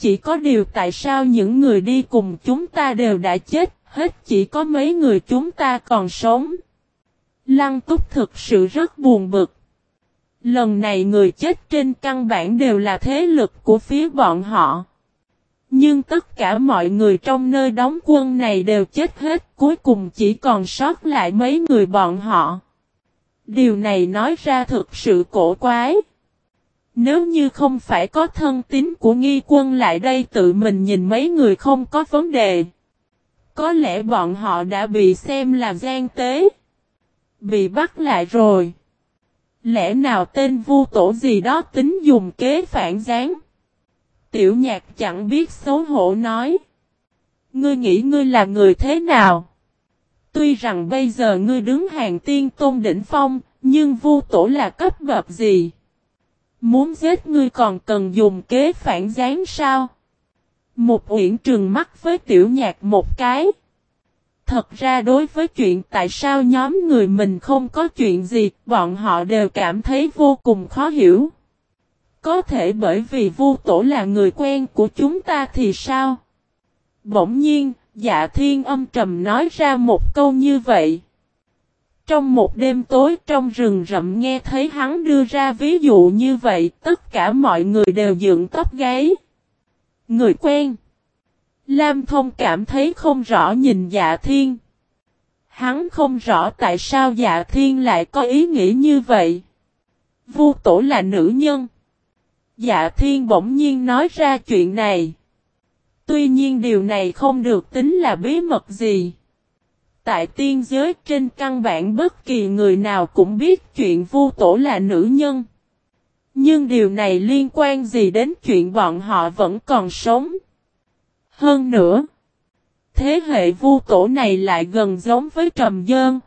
Chỉ có điều tại sao những người đi cùng chúng ta đều đã chết, hết chỉ có mấy người chúng ta còn sống. Lăng túc thực sự rất buồn bực. Lần này người chết trên căn bản đều là thế lực của phía bọn họ. Nhưng tất cả mọi người trong nơi đóng quân này đều chết hết, cuối cùng chỉ còn sót lại mấy người bọn họ. Điều này nói ra thực sự cổ quái. Nếu như không phải có thân tín của nghi quân lại đây tự mình nhìn mấy người không có vấn đề. Có lẽ bọn họ đã bị xem là gian tế. Bị bắt lại rồi. Lẽ nào tên vu tổ gì đó tính dùng kế phản gián? Tiểu nhạc chẳng biết xấu hổ nói. Ngươi nghĩ ngươi là người thế nào? Tuy rằng bây giờ ngươi đứng hàng tiên tôn đỉnh phong, nhưng vu tổ là cấp bậc gì? Muốn giết ngươi còn cần dùng kế phản gián sao? Một uyển trừng mắt với tiểu nhạc một cái. Thật ra đối với chuyện tại sao nhóm người mình không có chuyện gì, bọn họ đều cảm thấy vô cùng khó hiểu. Có thể bởi vì Vu Tổ là người quen của chúng ta thì sao? Bỗng nhiên, dạ thiên âm trầm nói ra một câu như vậy. Trong một đêm tối trong rừng rậm nghe thấy hắn đưa ra ví dụ như vậy, tất cả mọi người đều dựng tóc gáy. Người quen. Lam Thông cảm thấy không rõ nhìn dạ thiên. Hắn không rõ tại sao dạ thiên lại có ý nghĩ như vậy. Vu tổ là nữ nhân. Dạ thiên bỗng nhiên nói ra chuyện này. Tuy nhiên điều này không được tính là bí mật gì. Tại tiên giới trên căn bản bất kỳ người nào cũng biết chuyện vu tổ là nữ nhân. Nhưng điều này liên quan gì đến chuyện bọn họ vẫn còn sống. Hơn nữa, thế hệ vu tổ này lại gần giống với trầm dơn.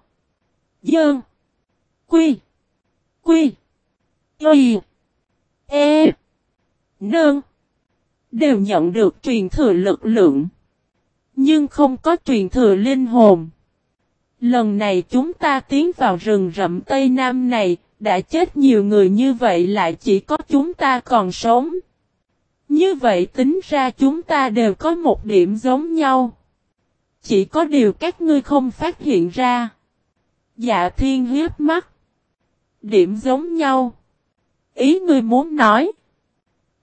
Dơn. Quy. Quy. Y. E. Nơn. Đều nhận được truyền thừa lực lượng. Nhưng không có truyền thừa linh hồn. Lần này chúng ta tiến vào rừng rậm Tây Nam này, đã chết nhiều người như vậy lại chỉ có chúng ta còn sống. Như vậy tính ra chúng ta đều có một điểm giống nhau. Chỉ có điều các ngươi không phát hiện ra. Dạ thiên hiếp mắt. Điểm giống nhau. Ý ngươi muốn nói.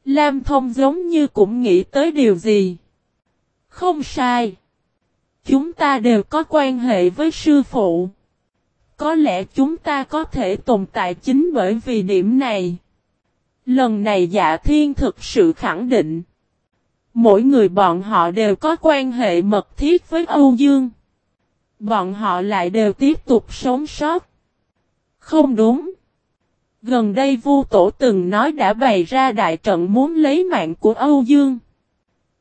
Lam thông giống như cũng nghĩ tới điều gì. Không sai. Chúng ta đều có quan hệ với sư phụ. Có lẽ chúng ta có thể tồn tại chính bởi vì điểm này. Lần này dạ thiên thực sự khẳng định. Mỗi người bọn họ đều có quan hệ mật thiết với Âu Dương. Bọn họ lại đều tiếp tục sống sót. Không đúng. Gần đây Vu Tổ từng nói đã bày ra đại trận muốn lấy mạng của Âu Dương.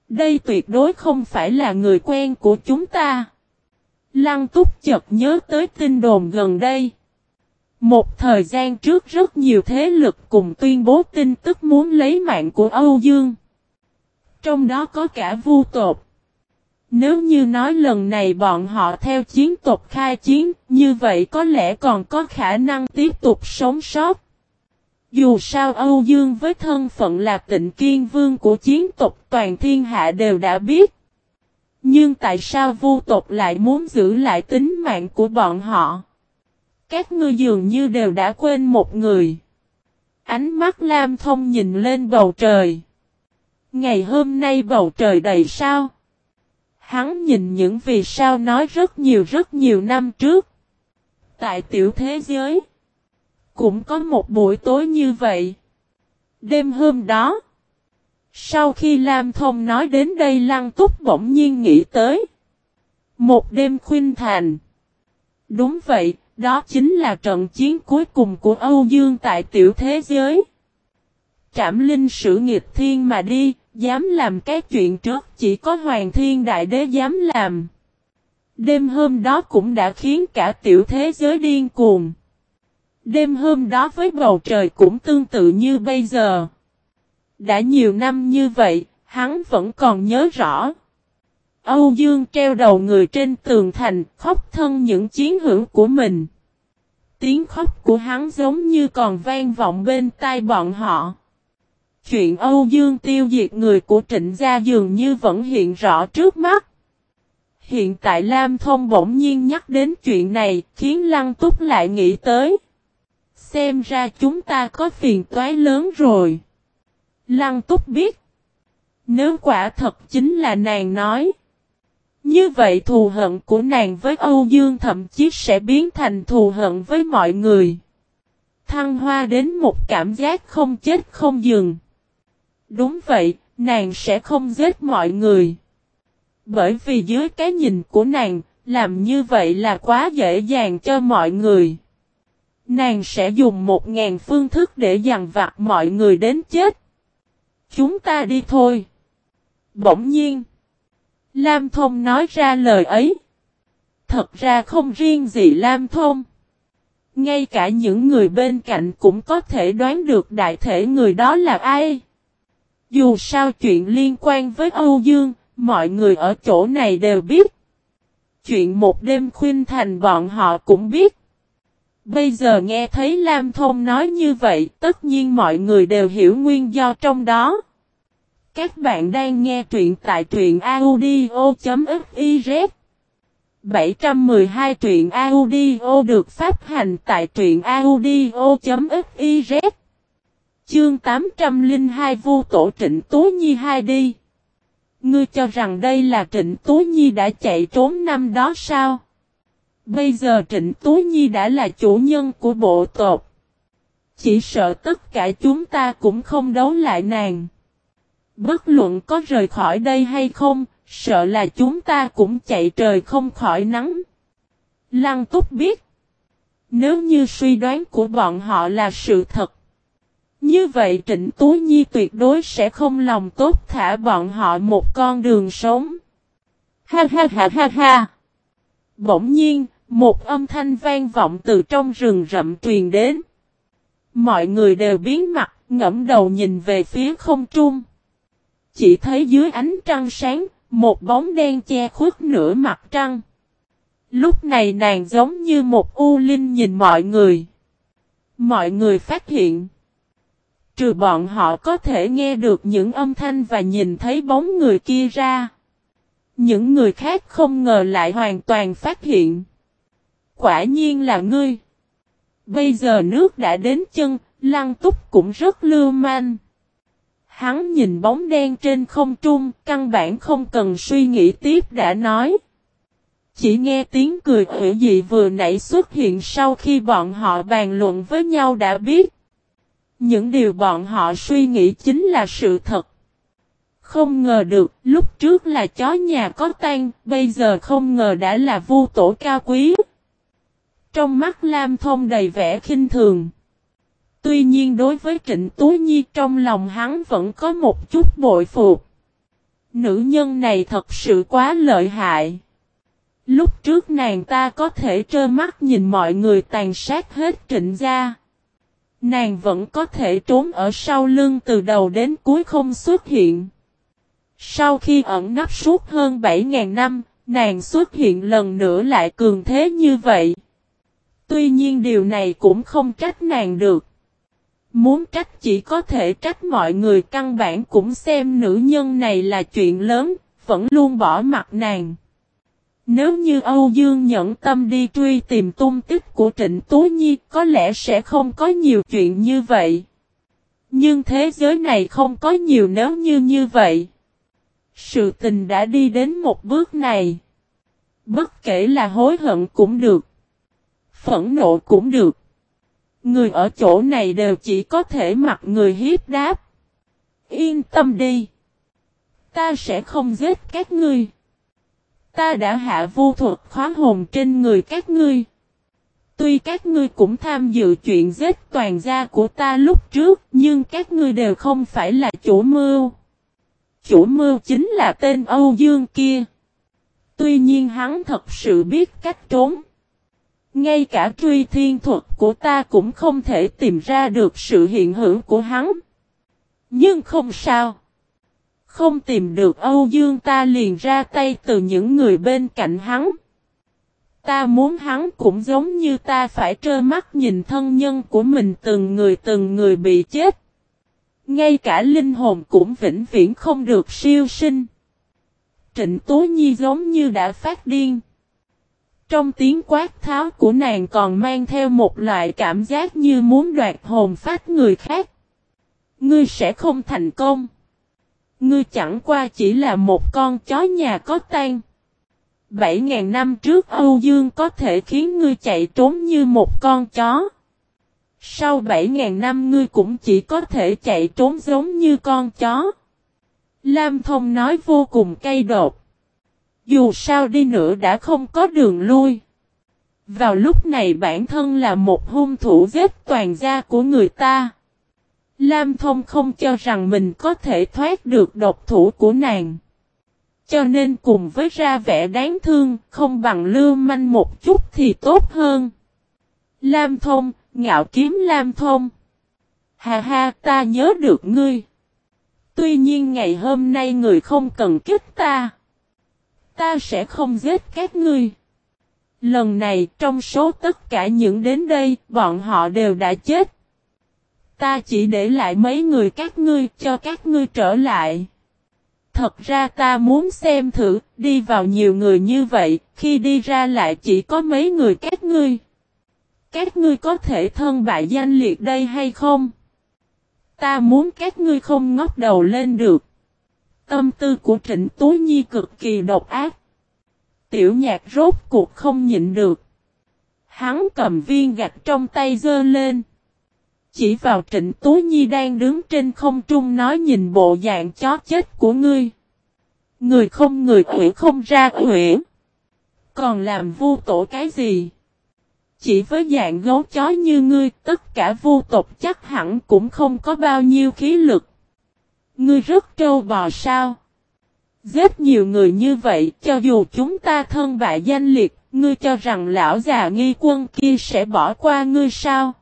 Đây tuyệt đối không phải là người quen của chúng ta. Lăng túc chợt nhớ tới tin đồn gần đây. Một thời gian trước rất nhiều thế lực cùng tuyên bố tin tức muốn lấy mạng của Âu Dương. Trong đó có cả vu tộc. Nếu như nói lần này bọn họ theo chiến tộc khai chiến, như vậy có lẽ còn có khả năng tiếp tục sống sót. Dù sao Âu Dương với thân phận là tịnh kiên vương của chiến tộc, toàn thiên hạ đều đã biết. Nhưng tại sao vu tộc lại muốn giữ lại tính mạng của bọn họ? Các ngươi dường như đều đã quên một người. Ánh mắt Lam Thông nhìn lên bầu trời. Ngày hôm nay bầu trời đầy sao. Hắn nhìn những vì sao nói rất nhiều rất nhiều năm trước. Tại tiểu thế giới. Cũng có một buổi tối như vậy. Đêm hôm đó. Sau khi Lam Thông nói đến đây Lăng Túc bỗng nhiên nghĩ tới. Một đêm khuyên thành. Đúng vậy, đó chính là trận chiến cuối cùng của Âu Dương tại tiểu thế giới. Trảm linh sử nghịch thiên mà đi, dám làm cái chuyện trước chỉ có Hoàng Thiên Đại Đế dám làm. Đêm hôm đó cũng đã khiến cả tiểu thế giới điên cuồng. Đêm hôm đó với bầu trời cũng tương tự như bây giờ. Đã nhiều năm như vậy, hắn vẫn còn nhớ rõ. Âu Dương treo đầu người trên tường thành, khóc thân những chiến hữu của mình. Tiếng khóc của hắn giống như còn vang vọng bên tai bọn họ. Chuyện Âu Dương tiêu diệt người của trịnh gia dường như vẫn hiện rõ trước mắt. Hiện tại Lam Thông bỗng nhiên nhắc đến chuyện này khiến Lăng Túc lại nghĩ tới. Xem ra chúng ta có phiền toái lớn rồi. Lăng Túc biết. Nếu quả thật chính là nàng nói. Như vậy thù hận của nàng với Âu Dương thậm chí sẽ biến thành thù hận với mọi người. Thăng hoa đến một cảm giác không chết không dừng. Đúng vậy, nàng sẽ không giết mọi người. Bởi vì dưới cái nhìn của nàng, làm như vậy là quá dễ dàng cho mọi người. Nàng sẽ dùng một ngàn phương thức để dằn vặt mọi người đến chết. Chúng ta đi thôi. Bỗng nhiên. Lam Thông nói ra lời ấy. Thật ra không riêng gì Lam Thông. Ngay cả những người bên cạnh cũng có thể đoán được đại thể người đó là ai. Dù sao chuyện liên quan với Âu Dương, mọi người ở chỗ này đều biết. Chuyện một đêm khuyên thành bọn họ cũng biết. Bây giờ nghe thấy Lam Thông nói như vậy, tất nhiên mọi người đều hiểu nguyên do trong đó. Các bạn đang nghe truyện tại truyện audio.fiz 712 truyện audio được phát hành tại truyện audio.fiz Chương 802 Vu Tổ Trịnh Tố Nhi 2 đi Ngươi cho rằng đây là Trịnh Tố Nhi đã chạy trốn năm đó sao? Bây giờ Trịnh Tú Nhi đã là chủ nhân của bộ tộc. Chỉ sợ tất cả chúng ta cũng không đấu lại nàng. Bất luận có rời khỏi đây hay không, sợ là chúng ta cũng chạy trời không khỏi nắng. Lăng túc biết. Nếu như suy đoán của bọn họ là sự thật. Như vậy Trịnh Tú Nhi tuyệt đối sẽ không lòng tốt thả bọn họ một con đường sống. Ha ha ha ha ha. Bỗng nhiên, một âm thanh vang vọng từ trong rừng rậm truyền đến. Mọi người đều biến mặt, ngẫm đầu nhìn về phía không trung. Chỉ thấy dưới ánh trăng sáng, một bóng đen che khuất nửa mặt trăng. Lúc này nàng giống như một u linh nhìn mọi người. Mọi người phát hiện. Trừ bọn họ có thể nghe được những âm thanh và nhìn thấy bóng người kia ra. Những người khác không ngờ lại hoàn toàn phát hiện. Quả nhiên là ngươi. Bây giờ nước đã đến chân, lăng túc cũng rất lưu manh. Hắn nhìn bóng đen trên không trung, căn bản không cần suy nghĩ tiếp đã nói. Chỉ nghe tiếng cười ủy dị vừa nãy xuất hiện sau khi bọn họ bàn luận với nhau đã biết. Những điều bọn họ suy nghĩ chính là sự thật. Không ngờ được, lúc trước là chó nhà có tan, bây giờ không ngờ đã là vu tổ cao quý. Trong mắt Lam Thông đầy vẻ khinh thường. Tuy nhiên đối với Trịnh Tú Nhi trong lòng hắn vẫn có một chút bội phục. Nữ nhân này thật sự quá lợi hại. Lúc trước nàng ta có thể trơ mắt nhìn mọi người tàn sát hết trịnh gia. Nàng vẫn có thể trốn ở sau lưng từ đầu đến cuối không xuất hiện. Sau khi ẩn nấp suốt hơn 7.000 năm, nàng xuất hiện lần nữa lại cường thế như vậy. Tuy nhiên điều này cũng không trách nàng được. Muốn trách chỉ có thể trách mọi người căn bản cũng xem nữ nhân này là chuyện lớn, vẫn luôn bỏ mặt nàng. Nếu như Âu Dương nhẫn tâm đi truy tìm tung tích của Trịnh Tú Nhi có lẽ sẽ không có nhiều chuyện như vậy. Nhưng thế giới này không có nhiều nếu như như vậy. Sự tình đã đi đến một bước này. Bất kể là hối hận cũng được. Phẫn nộ cũng được. Người ở chỗ này đều chỉ có thể mặc người hiếp đáp. Yên tâm đi. Ta sẽ không giết các ngươi. Ta đã hạ vô thuật khóa hồn trên người các ngươi. Tuy các ngươi cũng tham dự chuyện giết toàn gia của ta lúc trước, nhưng các ngươi đều không phải là chủ mưu. Chủ mưu chính là tên Âu Dương kia. Tuy nhiên hắn thật sự biết cách trốn. Ngay cả truy thiên thuật của ta cũng không thể tìm ra được sự hiện hữu của hắn. Nhưng không sao. Không tìm được Âu Dương ta liền ra tay từ những người bên cạnh hắn. Ta muốn hắn cũng giống như ta phải trơ mắt nhìn thân nhân của mình từng người từng người bị chết. Ngay cả linh hồn cũng vĩnh viễn không được siêu sinh. Trịnh Tố Nhi giống như đã phát điên. Trong tiếng quát tháo của nàng còn mang theo một loại cảm giác như muốn đoạt hồn phát người khác. Ngươi sẽ không thành công. Ngươi chẳng qua chỉ là một con chó nhà có tan. Bảy ngàn năm trước Âu Dương có thể khiến ngươi chạy trốn như một con chó. Sau bảy ngàn năm ngươi cũng chỉ có thể chạy trốn giống như con chó. Lam Thông nói vô cùng cay đột. Dù sao đi nữa đã không có đường lui. Vào lúc này bản thân là một hung thủ giết toàn gia của người ta. Lam Thông không cho rằng mình có thể thoát được độc thủ của nàng. Cho nên cùng với ra vẻ đáng thương, không bằng lưu manh một chút thì tốt hơn. Lam Thông, ngạo kiếm Lam Thông. Hà ha, ta nhớ được ngươi. Tuy nhiên ngày hôm nay người không cần kích ta. Ta sẽ không giết các ngươi. Lần này trong số tất cả những đến đây, bọn họ đều đã chết. Ta chỉ để lại mấy người các ngươi cho các ngươi trở lại. Thật ra ta muốn xem thử, đi vào nhiều người như vậy, khi đi ra lại chỉ có mấy người các ngươi. Các ngươi có thể thân bại danh liệt đây hay không? Ta muốn các ngươi không ngóc đầu lên được. Tâm tư của Trịnh Tú Nhi cực kỳ độc ác. Tiểu nhạc rốt cuộc không nhịn được. Hắn cầm viên gạch trong tay dơ lên. Chỉ vào Trịnh Tú Nhi đang đứng trên không trung nói nhìn bộ dạng chó chết của ngươi. Người không người quỷ không ra quỷ. Còn làm vu tổ cái gì? Chỉ với dạng gấu chó như ngươi, tất cả vu tộc chắc hẳn cũng không có bao nhiêu khí lực. Ngươi rất trâu bò sao? Giết nhiều người như vậy, cho dù chúng ta thân bại danh liệt, ngươi cho rằng lão già nghi quân kia sẽ bỏ qua ngươi sao?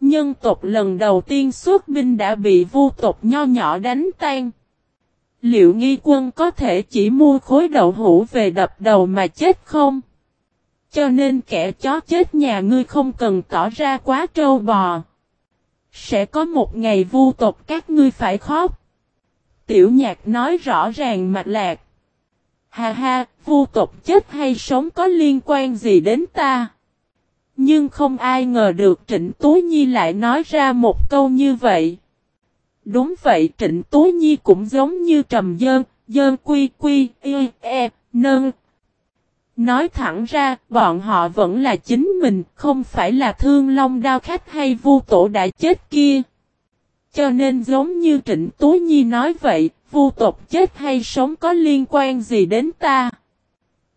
Nhân tộc lần đầu tiên xuất binh đã bị vu tộc nho nhỏ đánh tan. Liệu nghi quân có thể chỉ mua khối đậu hũ về đập đầu mà chết không? Cho nên kẻ chó chết nhà ngươi không cần tỏ ra quá trâu bò. Sẽ có một ngày vu tộc các ngươi phải khóc. Tiểu nhạc nói rõ ràng mạch lạc. Ha ha, vu tộc chết hay sống có liên quan gì đến ta? Nhưng không ai ngờ được Trịnh Tú Nhi lại nói ra một câu như vậy. Đúng vậy Trịnh Tú Nhi cũng giống như trầm dơn, dơn quy quy, y, e, nơn. Nói thẳng ra, bọn họ vẫn là chính mình, không phải là thương long đao khách hay vu tổ đã chết kia. Cho nên giống như Trịnh Tú Nhi nói vậy, vu tộc chết hay sống có liên quan gì đến ta.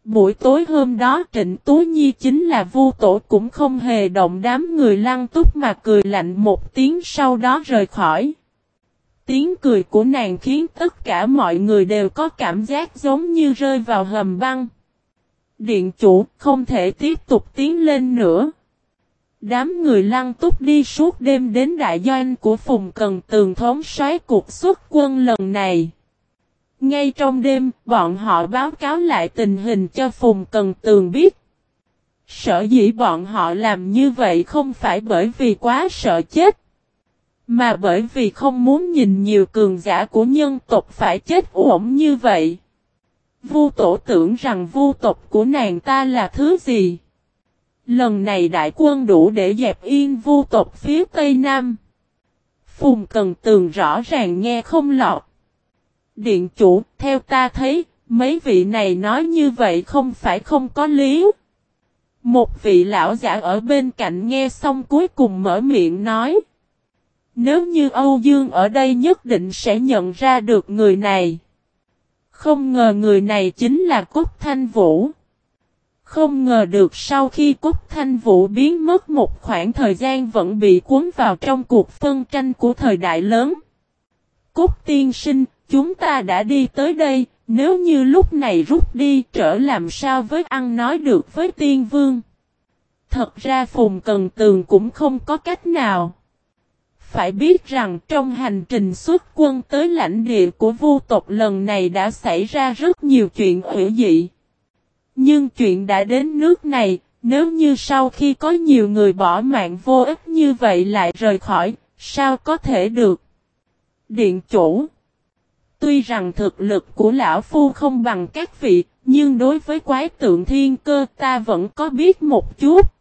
Buổi tối hôm đó Trịnh Tú Nhi chính là vu tổ cũng không hề động đám người lăng túc mà cười lạnh một tiếng sau đó rời khỏi. Tiếng cười của nàng khiến tất cả mọi người đều có cảm giác giống như rơi vào hầm băng. Điện chủ không thể tiếp tục tiến lên nữa. Đám người lăng túc đi suốt đêm đến đại doanh của Phùng Cần Tường thống soái cuộc xuất quân lần này. Ngay trong đêm, bọn họ báo cáo lại tình hình cho Phùng Cần Tường biết. Sợ dĩ bọn họ làm như vậy không phải bởi vì quá sợ chết. Mà bởi vì không muốn nhìn nhiều cường giả của nhân tộc phải chết ổn như vậy. Vu tổ tưởng rằng vu tộc của nàng ta là thứ gì? Lần này đại quân đủ để dẹp yên vu tộc phía Tây Nam. Phùng Cần Tường rõ ràng nghe không lọt. Điện chủ, theo ta thấy, mấy vị này nói như vậy không phải không có lý. Một vị lão giả ở bên cạnh nghe xong cuối cùng mở miệng nói. Nếu như Âu Dương ở đây nhất định sẽ nhận ra được người này. Không ngờ người này chính là Cốt Thanh Vũ. Không ngờ được sau khi cúc Thanh Vũ biến mất một khoảng thời gian vẫn bị cuốn vào trong cuộc phân tranh của thời đại lớn. cúc tiên sinh, chúng ta đã đi tới đây, nếu như lúc này rút đi trở làm sao với ăn nói được với tiên vương. Thật ra Phùng Cần Tường cũng không có cách nào. Phải biết rằng trong hành trình xuất quân tới lãnh địa của vu tộc lần này đã xảy ra rất nhiều chuyện hữu dị. Nhưng chuyện đã đến nước này, nếu như sau khi có nhiều người bỏ mạng vô ích như vậy lại rời khỏi, sao có thể được? Điện chủ Tuy rằng thực lực của lão phu không bằng các vị, nhưng đối với quái tượng thiên cơ ta vẫn có biết một chút.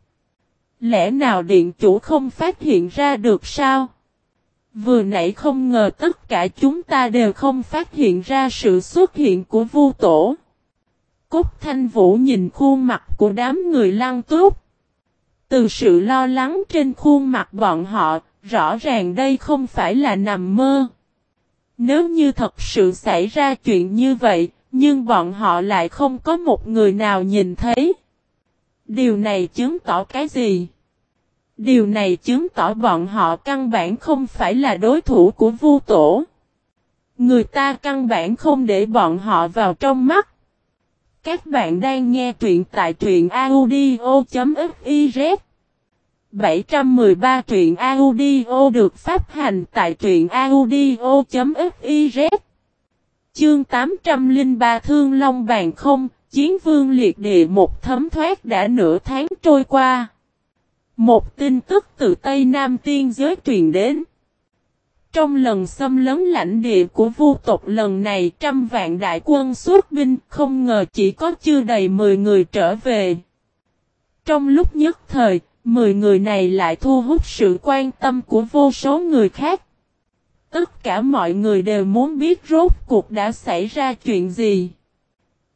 Lẽ nào điện chủ không phát hiện ra được sao? Vừa nãy không ngờ tất cả chúng ta đều không phát hiện ra sự xuất hiện của vu tổ. Cúc thanh vũ nhìn khuôn mặt của đám người lăng túc. Từ sự lo lắng trên khuôn mặt bọn họ, rõ ràng đây không phải là nằm mơ. Nếu như thật sự xảy ra chuyện như vậy, nhưng bọn họ lại không có một người nào nhìn thấy. Điều này chứng tỏ cái gì? Điều này chứng tỏ bọn họ căn bản không phải là đối thủ của vu tổ. Người ta căn bản không để bọn họ vào trong mắt. Các bạn đang nghe truyện tại truyện audio.fiz 713 truyện audio được phát hành tại truyện audio.fiz Chương 803 Thương Long Bàn Không, Chiến Vương Liệt Địa một thấm thoát đã nửa tháng trôi qua. Một tin tức từ Tây Nam Tiên giới truyền đến. Trong lần xâm lấn lãnh địa của vu tộc lần này trăm vạn đại quân xuất binh không ngờ chỉ có chưa đầy 10 người trở về. Trong lúc nhất thời, 10 người này lại thu hút sự quan tâm của vô số người khác. Tất cả mọi người đều muốn biết rốt cuộc đã xảy ra chuyện gì.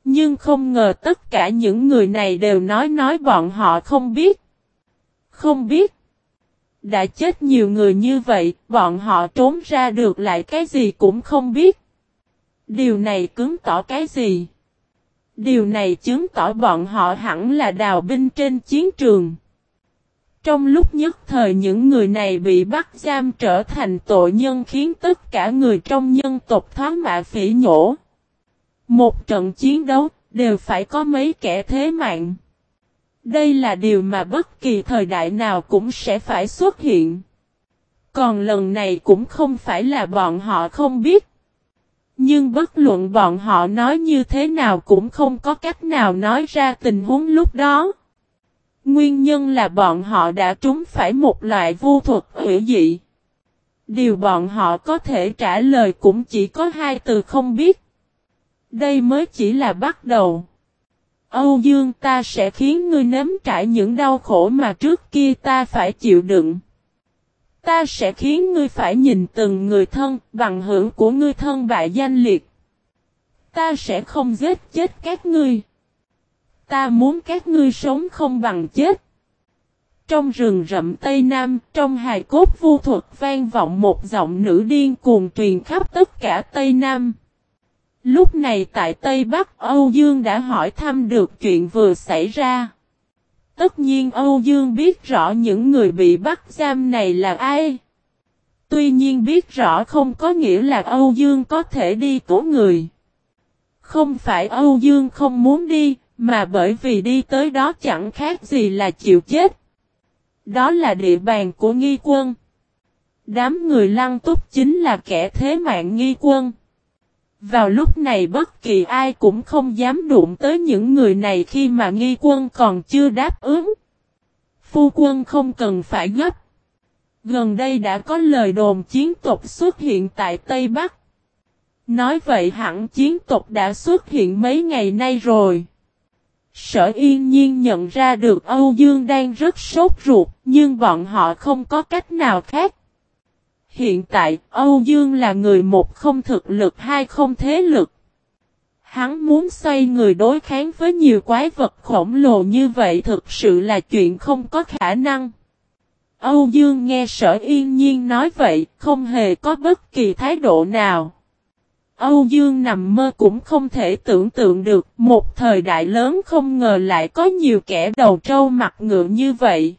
Nhưng không ngờ tất cả những người này đều nói nói bọn họ không biết. Không biết. Đã chết nhiều người như vậy, bọn họ trốn ra được lại cái gì cũng không biết. Điều này cứng tỏ cái gì? Điều này chứng tỏ bọn họ hẳn là đào binh trên chiến trường. Trong lúc nhất thời những người này bị bắt giam trở thành tội nhân khiến tất cả người trong nhân tộc thoáng mạ phỉ nhổ. Một trận chiến đấu đều phải có mấy kẻ thế mạng. Đây là điều mà bất kỳ thời đại nào cũng sẽ phải xuất hiện. Còn lần này cũng không phải là bọn họ không biết. Nhưng bất luận bọn họ nói như thế nào cũng không có cách nào nói ra tình huống lúc đó. Nguyên nhân là bọn họ đã trúng phải một loại vô thuật hữu dị. Điều bọn họ có thể trả lời cũng chỉ có hai từ không biết. Đây mới chỉ là bắt đầu. Âu Dương ta sẽ khiến ngươi nếm trải những đau khổ mà trước kia ta phải chịu đựng. Ta sẽ khiến ngươi phải nhìn từng người thân bằng hữu của ngươi thân bại danh liệt. Ta sẽ không giết chết các ngươi. Ta muốn các ngươi sống không bằng chết. Trong rừng rậm Tây Nam, trong hài cốt vu thuật vang vọng một giọng nữ điên cuồng truyền khắp tất cả Tây Nam. Lúc này tại Tây Bắc Âu Dương đã hỏi thăm được chuyện vừa xảy ra. Tất nhiên Âu Dương biết rõ những người bị bắt giam này là ai. Tuy nhiên biết rõ không có nghĩa là Âu Dương có thể đi cứu người. Không phải Âu Dương không muốn đi, mà bởi vì đi tới đó chẳng khác gì là chịu chết. Đó là địa bàn của nghi quân. Đám người lăng túc chính là kẻ thế mạng nghi quân. Vào lúc này bất kỳ ai cũng không dám đụng tới những người này khi mà nghi quân còn chưa đáp ứng. Phu quân không cần phải gấp. Gần đây đã có lời đồn chiến tộc xuất hiện tại Tây Bắc. Nói vậy hẳn chiến tộc đã xuất hiện mấy ngày nay rồi. Sở yên nhiên nhận ra được Âu Dương đang rất sốt ruột, nhưng bọn họ không có cách nào khác. Hiện tại, Âu Dương là người một không thực lực hai không thế lực. Hắn muốn xoay người đối kháng với nhiều quái vật khổng lồ như vậy thực sự là chuyện không có khả năng. Âu Dương nghe sở yên nhiên nói vậy, không hề có bất kỳ thái độ nào. Âu Dương nằm mơ cũng không thể tưởng tượng được một thời đại lớn không ngờ lại có nhiều kẻ đầu trâu mặt ngựa như vậy.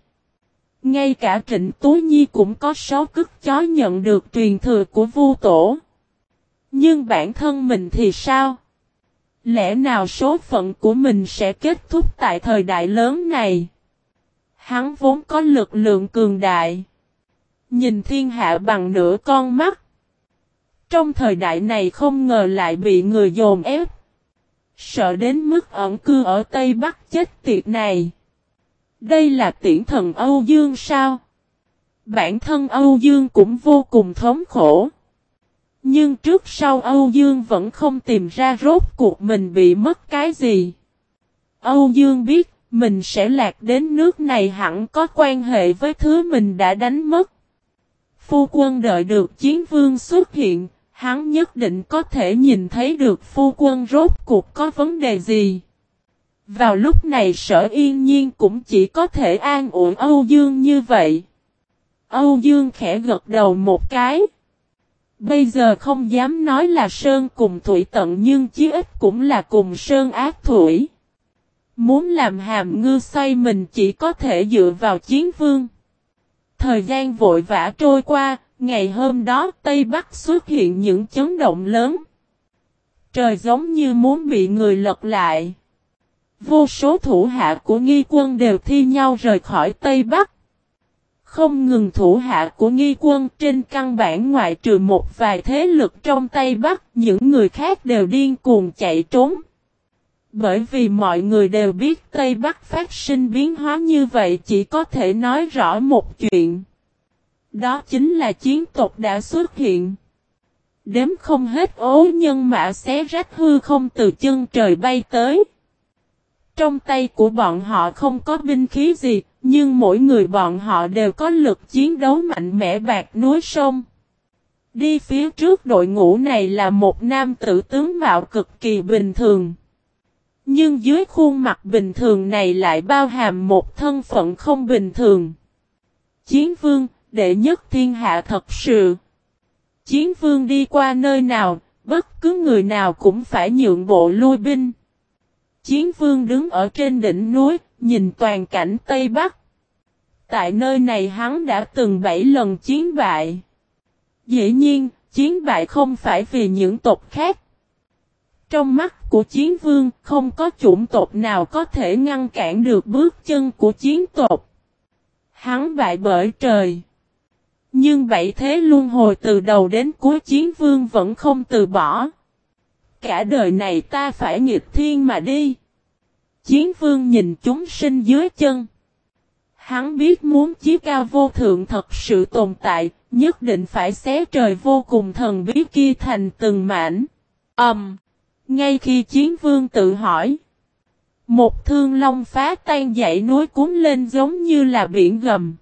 Ngay cả Trịnh Tú Nhi cũng có số cức chó nhận được truyền thừa của Vu Tổ. Nhưng bản thân mình thì sao? Lẽ nào số phận của mình sẽ kết thúc tại thời đại lớn này? Hắn vốn có lực lượng cường đại. Nhìn thiên hạ bằng nửa con mắt. Trong thời đại này không ngờ lại bị người dồn ép. Sợ đến mức ẩn cư ở Tây Bắc chết tiệt này. Đây là tiễn thần Âu Dương sao? Bản thân Âu Dương cũng vô cùng thống khổ. Nhưng trước sau Âu Dương vẫn không tìm ra rốt cuộc mình bị mất cái gì. Âu Dương biết mình sẽ lạc đến nước này hẳn có quan hệ với thứ mình đã đánh mất. Phu quân đợi được chiến vương xuất hiện, hắn nhất định có thể nhìn thấy được phu quân rốt cuộc có vấn đề gì. Vào lúc này sở yên nhiên cũng chỉ có thể an ủi Âu Dương như vậy. Âu Dương khẽ gật đầu một cái. Bây giờ không dám nói là Sơn cùng Thủy tận nhưng chí ít cũng là cùng Sơn ác Thủy. Muốn làm hàm ngư xoay mình chỉ có thể dựa vào chiến vương. Thời gian vội vã trôi qua, ngày hôm đó Tây Bắc xuất hiện những chấn động lớn. Trời giống như muốn bị người lật lại. Vô số thủ hạ của nghi quân đều thi nhau rời khỏi Tây Bắc. Không ngừng thủ hạ của nghi quân trên căn bản ngoại trừ một vài thế lực trong Tây Bắc, những người khác đều điên cuồng chạy trốn. Bởi vì mọi người đều biết Tây Bắc phát sinh biến hóa như vậy chỉ có thể nói rõ một chuyện. Đó chính là chiến tộc đã xuất hiện. Đếm không hết ố nhân mã xé rách hư không từ chân trời bay tới. Trong tay của bọn họ không có binh khí gì, nhưng mỗi người bọn họ đều có lực chiến đấu mạnh mẽ bạc núi sông. Đi phía trước đội ngũ này là một nam tử tướng mạo cực kỳ bình thường. Nhưng dưới khuôn mặt bình thường này lại bao hàm một thân phận không bình thường. Chiến vương, đệ nhất thiên hạ thật sự. Chiến vương đi qua nơi nào, bất cứ người nào cũng phải nhượng bộ lui binh. Chiến vương đứng ở trên đỉnh núi, nhìn toàn cảnh Tây Bắc. Tại nơi này hắn đã từng bảy lần chiến bại. Dĩ nhiên, chiến bại không phải vì những tộc khác. Trong mắt của chiến vương, không có chủng tộc nào có thể ngăn cản được bước chân của chiến tộc. Hắn bại bởi trời. Nhưng bảy thế luân hồi từ đầu đến cuối chiến vương vẫn không từ bỏ. Cả đời này ta phải nghịch thiên mà đi. Chiến vương nhìn chúng sinh dưới chân. Hắn biết muốn chí cao vô thượng thật sự tồn tại, nhất định phải xé trời vô cùng thần bí kia thành từng mảnh. ầm! Um, ngay khi chiến vương tự hỏi. Một thương long phá tan dãy núi cuốn lên giống như là biển gầm.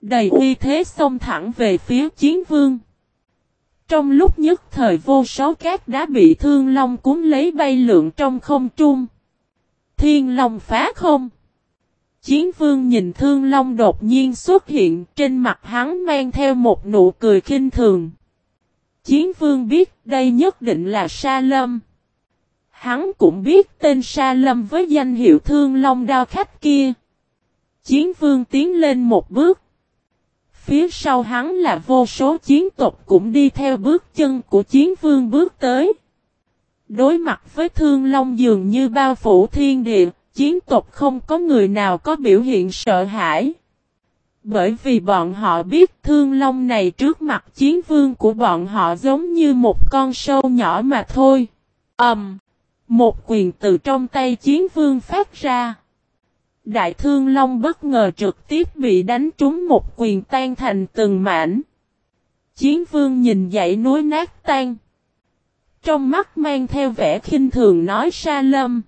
Đầy uy thế xông thẳng về phía chiến vương. Trong lúc nhất thời vô số cát đã bị thương long cuốn lấy bay lượn trong không trung. Thiên long phá không. Chiến vương nhìn thương long đột nhiên xuất hiện, trên mặt hắn mang theo một nụ cười khinh thường. Chiến vương biết đây nhất định là Sa Lâm. Hắn cũng biết tên Sa Lâm với danh hiệu thương long đao khách kia. Chiến vương tiến lên một bước. Phía sau hắn là vô số chiến tộc cũng đi theo bước chân của chiến vương bước tới. Đối mặt với thương long dường như bao phủ thiên địa, chiến tộc không có người nào có biểu hiện sợ hãi. Bởi vì bọn họ biết thương long này trước mặt chiến vương của bọn họ giống như một con sâu nhỏ mà thôi. Ẩm! Um, một quyền từ trong tay chiến vương phát ra. Đại thương long bất ngờ trực tiếp bị đánh trúng một quyền tan thành từng mảnh. Chiến vương nhìn dãy núi nát tan. Trong mắt mang theo vẻ khinh thường nói Sa Lâm.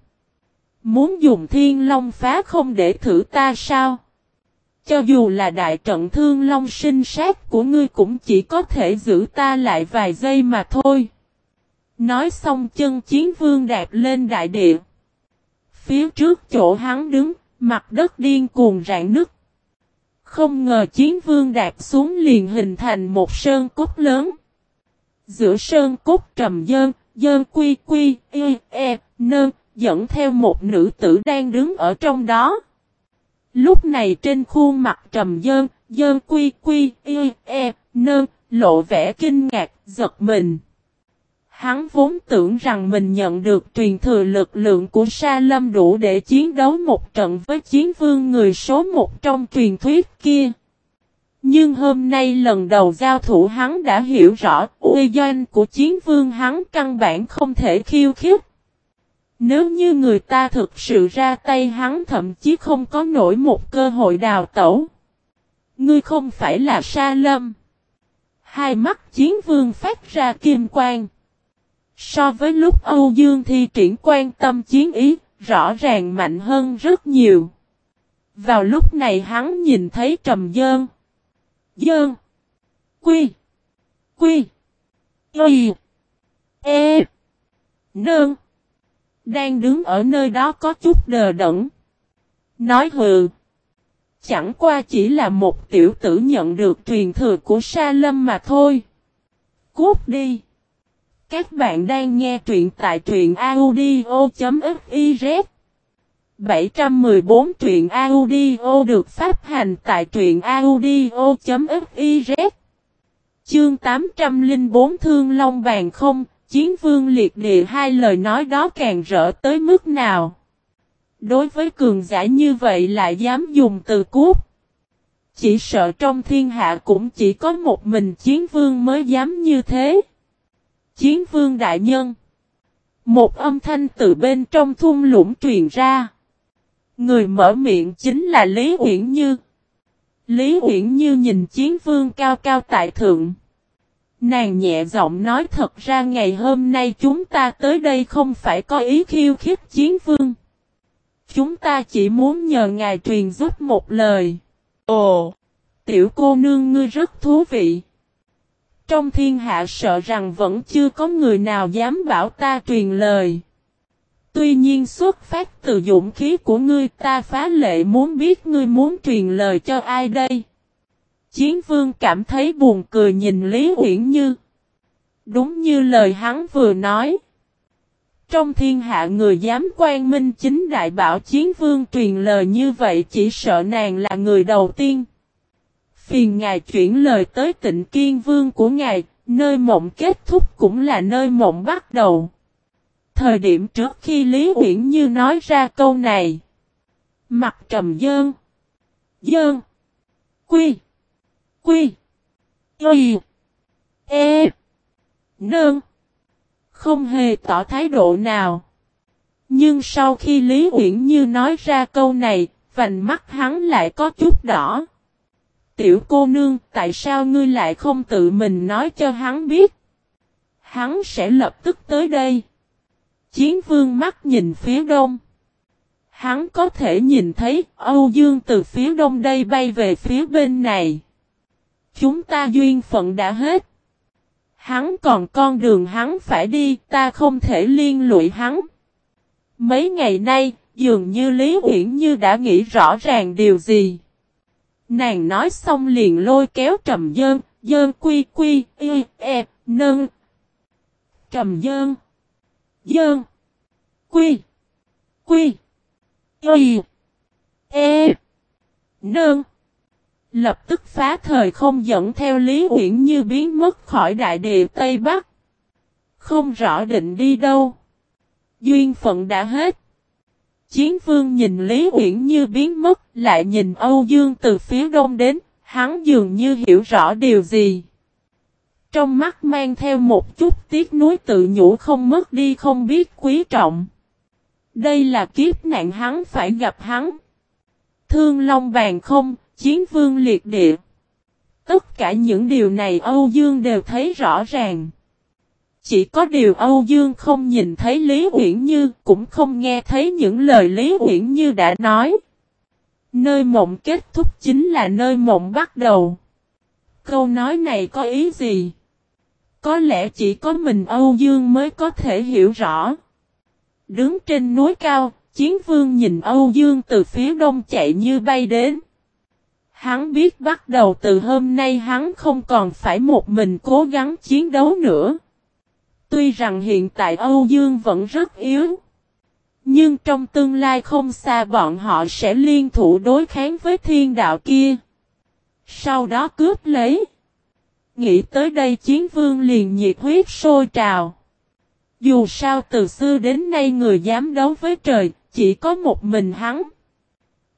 Muốn dùng thiên long phá không để thử ta sao? Cho dù là đại trận thương long sinh sát của ngươi cũng chỉ có thể giữ ta lại vài giây mà thôi. Nói xong chân chiến vương đạp lên đại địa. Phía trước chỗ hắn đứng, mặt đất điên cuồng rạn nứt. Không ngờ chiến vương đạp xuống liền hình thành một sơn cốt lớn. Giữa sơn cốt trầm dơn, dơn quy quy, e, e, nơn, dẫn theo một nữ tử đang đứng ở trong đó. Lúc này trên khuôn mặt trầm dơn, dơn quy quy, e, e, nơn, lộ vẻ kinh ngạc, giật mình. Hắn vốn tưởng rằng mình nhận được truyền thừa lực lượng của Sa Lâm đủ để chiến đấu một trận với chiến vương người số một trong truyền thuyết kia. Nhưng hôm nay lần đầu giao thủ hắn đã hiểu rõ uy doanh của chiến vương hắn căn bản không thể khiêu khích. Nếu như người ta thực sự ra tay hắn thậm chí không có nổi một cơ hội đào tẩu. Ngươi không phải là Sa Lâm. Hai mắt chiến vương phát ra kim quang. So với lúc Âu Dương thi triển quan tâm chiến ý, rõ ràng mạnh hơn rất nhiều. Vào lúc này hắn nhìn thấy trầm dơn. Dơn. Quy. Quy. Y. E. Nương. Đang đứng ở nơi đó có chút đờ đẫn. Nói hừ. Chẳng qua chỉ là một tiểu tử nhận được truyền thừa của Sa Lâm mà thôi. Cút đi. Các bạn đang nghe truyện tại truyện audio.fiz 714 truyện audio được phát hành tại truyện audio.fiz Chương 804 Thương Long Bàn không, Chiến Vương Liệt Địa hai lời nói đó càng rỡ tới mức nào. Đối với cường giả như vậy lại dám dùng từ cút. Chỉ sợ trong thiên hạ cũng chỉ có một mình chiến vương mới dám như thế. Chiến vương đại nhân. Một âm thanh từ bên trong thung lũng truyền ra. Người mở miệng chính là Lý Uyển Như. Lý Uyển Như nhìn chiến vương cao cao tại thượng. Nàng nhẹ giọng nói thật ra ngày hôm nay chúng ta tới đây không phải có ý khiêu khích chiến vương. Chúng ta chỉ muốn nhờ ngài truyền giúp một lời. Ồ, tiểu cô nương ngươi rất thú vị. Trong thiên hạ sợ rằng vẫn chưa có người nào dám bảo ta truyền lời. Tuy nhiên xuất phát từ dũng khí của ngươi, ta phá lệ muốn biết ngươi muốn truyền lời cho ai đây. Chiến vương cảm thấy buồn cười nhìn Lý Uyển Như. Đúng như lời hắn vừa nói. Trong thiên hạ người dám quan minh chính đại bảo chiến vương truyền lời như vậy chỉ sợ nàng là người đầu tiên. Phiền ngài chuyển lời tới tịnh kiên vương của ngài, nơi mộng kết thúc cũng là nơi mộng bắt đầu. Thời điểm trước khi Lý Uyển Như nói ra câu này. Mặt trầm dơn. Dơn. Quy. Quy. Y. E. Nương. Không hề tỏ thái độ nào. Nhưng sau khi Lý Uyển Như nói ra câu này, vành mắt hắn lại có chút đỏ. Tiểu cô nương, tại sao ngươi lại không tự mình nói cho hắn biết? Hắn sẽ lập tức tới đây. Chiến vương mắt nhìn phía đông. Hắn có thể nhìn thấy Âu Dương từ phía đông đây bay về phía bên này. Chúng ta duyên phận đã hết. Hắn còn con đường hắn phải đi, ta không thể liên lụy hắn. Mấy ngày nay, dường như Lý Uyển Như đã nghĩ rõ ràng điều gì. Nàng nói xong liền lôi kéo trầm dơn, dơn quy quy, y, e, nâng. Trầm dơn, dơn, quy, quy, y, e, nâng. Lập tức phá thời không dẫn theo Lý Uyển Như biến mất khỏi đại địa Tây Bắc. Không rõ định đi đâu. Duyên phận đã hết. Chiến vương nhìn Lý Uyển Như biến mất, lại nhìn Âu Dương từ phía đông đến, hắn dường như hiểu rõ điều gì. Trong mắt mang theo một chút tiếc nuối tự nhủ không mất đi không biết quý trọng. Đây là kiếp nạn hắn phải gặp hắn. Thương Long bàn không, chiến vương liệt địa. Tất cả những điều này Âu Dương đều thấy rõ ràng. Chỉ có điều Âu Dương không nhìn thấy Lý Uyển Như, cũng không nghe thấy những lời Lý Uyển Như đã nói. Nơi mộng kết thúc chính là nơi mộng bắt đầu. Câu nói này có ý gì? Có lẽ chỉ có mình Âu Dương mới có thể hiểu rõ. Đứng trên núi cao, chiến vương nhìn Âu Dương từ phía đông chạy như bay đến. Hắn biết bắt đầu từ hôm nay hắn không còn phải một mình cố gắng chiến đấu nữa. Tuy rằng hiện tại Âu Dương vẫn rất yếu. Nhưng trong tương lai không xa bọn họ sẽ liên thủ đối kháng với thiên đạo kia. Sau đó cướp lấy. Nghĩ tới đây chiến vương liền nhiệt huyết sôi trào. Dù sao từ xưa đến nay người dám đấu với trời, chỉ có một mình hắn.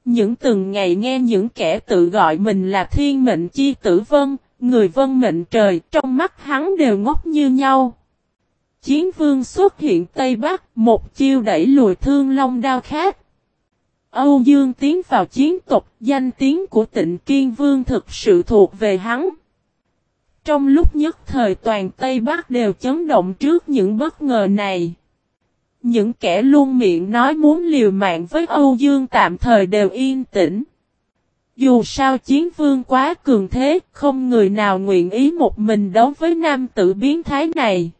Những từng ngày nghe những kẻ tự gọi mình là thiên mệnh chi tử vân, người vân mệnh trời, trong mắt hắn đều ngốc như nhau. Chiến vương xuất hiện Tây Bắc, một chiêu đẩy lùi thương long đao khác. Âu Dương tiến vào chiến tộc, danh tiếng của tịnh Kiên Vương thực sự thuộc về hắn. Trong lúc nhất thời toàn Tây Bắc đều chấn động trước những bất ngờ này. Những kẻ luôn miệng nói muốn liều mạng với Âu Dương tạm thời đều yên tĩnh. Dù sao chiến vương quá cường thế, không người nào nguyện ý một mình đấu với nam tử biến thái này.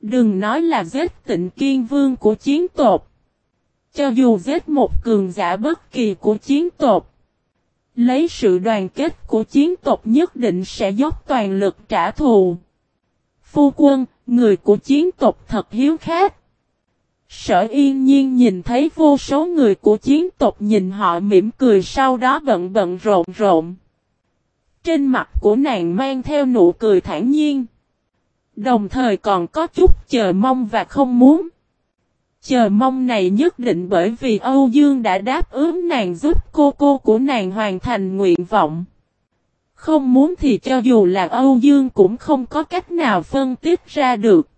Đừng nói là giết tịnh kiên vương của chiến tộc. Cho dù giết một cường giả bất kỳ của chiến tộc. Lấy sự đoàn kết của chiến tộc nhất định sẽ dốc toàn lực trả thù. Phu quân, người của chiến tộc thật hiếu khát. Sở yên nhiên nhìn thấy vô số người của chiến tộc nhìn họ mỉm cười sau đó bận bận rộn rộn. Trên mặt của nàng mang theo nụ cười thản nhiên. Đồng thời còn có chút chờ mong và không muốn. Chờ mong này nhất định bởi vì Âu Dương đã đáp ứng nàng giúp cô cô của nàng hoàn thành nguyện vọng. Không muốn thì cho dù là Âu Dương cũng không có cách nào phân tích ra được.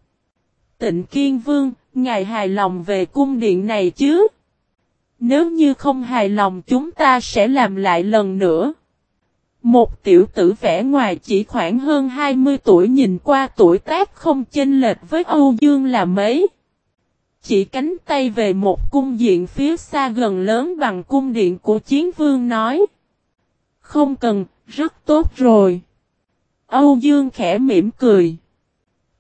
Tịnh Kiên Vương, ngài hài lòng về cung điện này chứ? Nếu như không hài lòng chúng ta sẽ làm lại lần nữa. Một tiểu tử vẽ ngoài chỉ khoảng hơn 20 tuổi nhìn qua tuổi tác không chênh lệch với Âu Dương là mấy. Chỉ cánh tay về một cung diện phía xa gần lớn bằng cung điện của chiến vương nói. Không cần, rất tốt rồi. Âu Dương khẽ mỉm cười.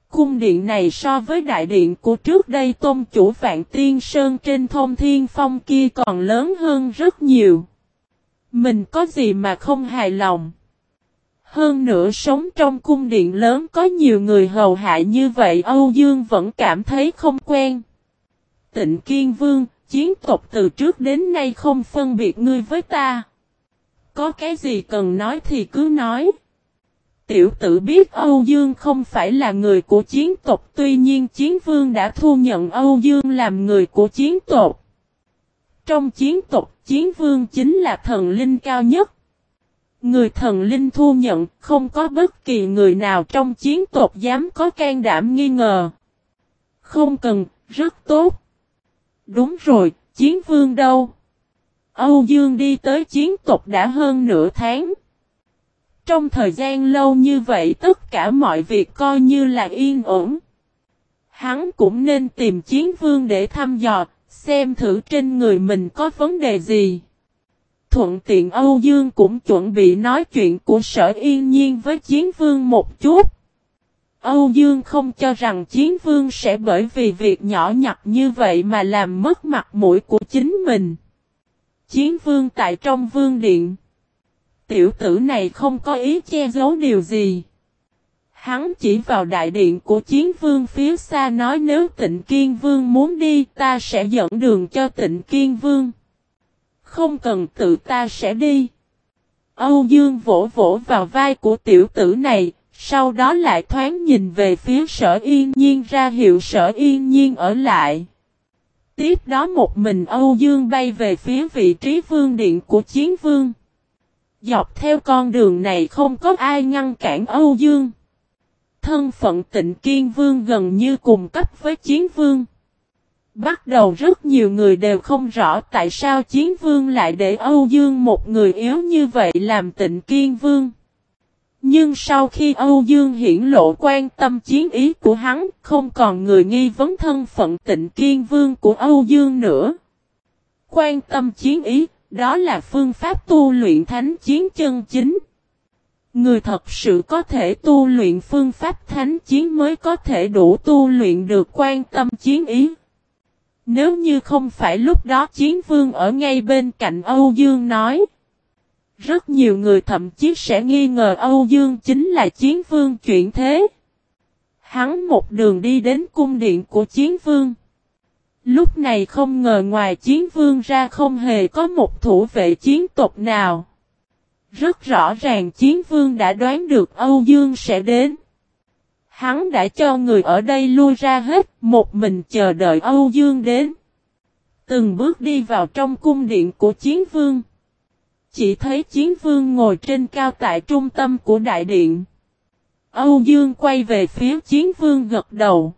Cung điện này so với đại điện của trước đây tôn chủ vạn tiên sơn trên thông thiên phong kia còn lớn hơn rất nhiều. Mình có gì mà không hài lòng. Hơn nữa sống trong cung điện lớn có nhiều người hầu hạ như vậy Âu Dương vẫn cảm thấy không quen. Tịnh Kiên Vương, chiến tộc từ trước đến nay không phân biệt ngươi với ta. Có cái gì cần nói thì cứ nói. Tiểu tử biết Âu Dương không phải là người của chiến tộc tuy nhiên chiến vương đã thu nhận Âu Dương làm người của chiến tộc. Trong chiến tộc chiến vương chính là thần linh cao nhất. Người thần linh thu nhận không có bất kỳ người nào trong chiến tộc dám có can đảm nghi ngờ. Không cần, rất tốt. Đúng rồi, chiến vương đâu? Âu Dương đi tới chiến tộc đã hơn nửa tháng. Trong thời gian lâu như vậy tất cả mọi việc coi như là yên ổn. Hắn cũng nên tìm chiến vương để thăm dò, xem thử trên người mình có vấn đề gì. Thuận tiện Âu Dương cũng chuẩn bị nói chuyện của sở yên nhiên với chiến vương một chút. Âu Dương không cho rằng chiến vương sẽ bởi vì việc nhỏ nhặt như vậy mà làm mất mặt mũi của chính mình. Chiến vương tại trong vương điện. Tiểu tử này không có ý che giấu điều gì. Hắn chỉ vào đại điện của chiến vương phía xa nói nếu tịnh kiên vương muốn đi ta sẽ dẫn đường cho tịnh kiên vương. Không cần tự ta sẽ đi. Âu Dương vỗ vỗ vào vai của tiểu tử này, sau đó lại thoáng nhìn về phía sở yên nhiên ra hiệu sở yên nhiên ở lại. Tiếp đó một mình Âu Dương bay về phía vị trí vương điện của chiến vương. Dọc theo con đường này không có ai ngăn cản Âu Dương. Thân phận tịnh kiên vương gần như cùng cấp với chiến vương. Bắt đầu rất nhiều người đều không rõ tại sao chiến vương lại để Âu Dương một người yếu như vậy làm tịnh kiên vương. Nhưng sau khi Âu Dương hiển lộ quan tâm chiến ý của hắn, không còn người nghi vấn thân phận tịnh kiên vương của Âu Dương nữa. Quan tâm chiến ý, đó là phương pháp tu luyện thánh chiến chân chính. Người thật sự có thể tu luyện phương pháp thánh chiến mới có thể đủ tu luyện được quan tâm chiến ý. Nếu như không phải lúc đó chiến vương ở ngay bên cạnh Âu Dương nói. Rất nhiều người thậm chí sẽ nghi ngờ Âu Dương chính là chiến vương chuyển thế. Hắn một đường đi đến cung điện của chiến vương. Lúc này không ngờ ngoài chiến vương ra không hề có một thủ vệ chiến tộc nào. Rất rõ ràng chiến vương đã đoán được Âu Dương sẽ đến. Hắn đã cho người ở đây lui ra hết, một mình chờ đợi Âu Dương đến. Từng bước đi vào trong cung điện của chiến vương. Chỉ thấy chiến vương ngồi trên cao tại trung tâm của đại điện. Âu Dương quay về phía chiến vương gật đầu.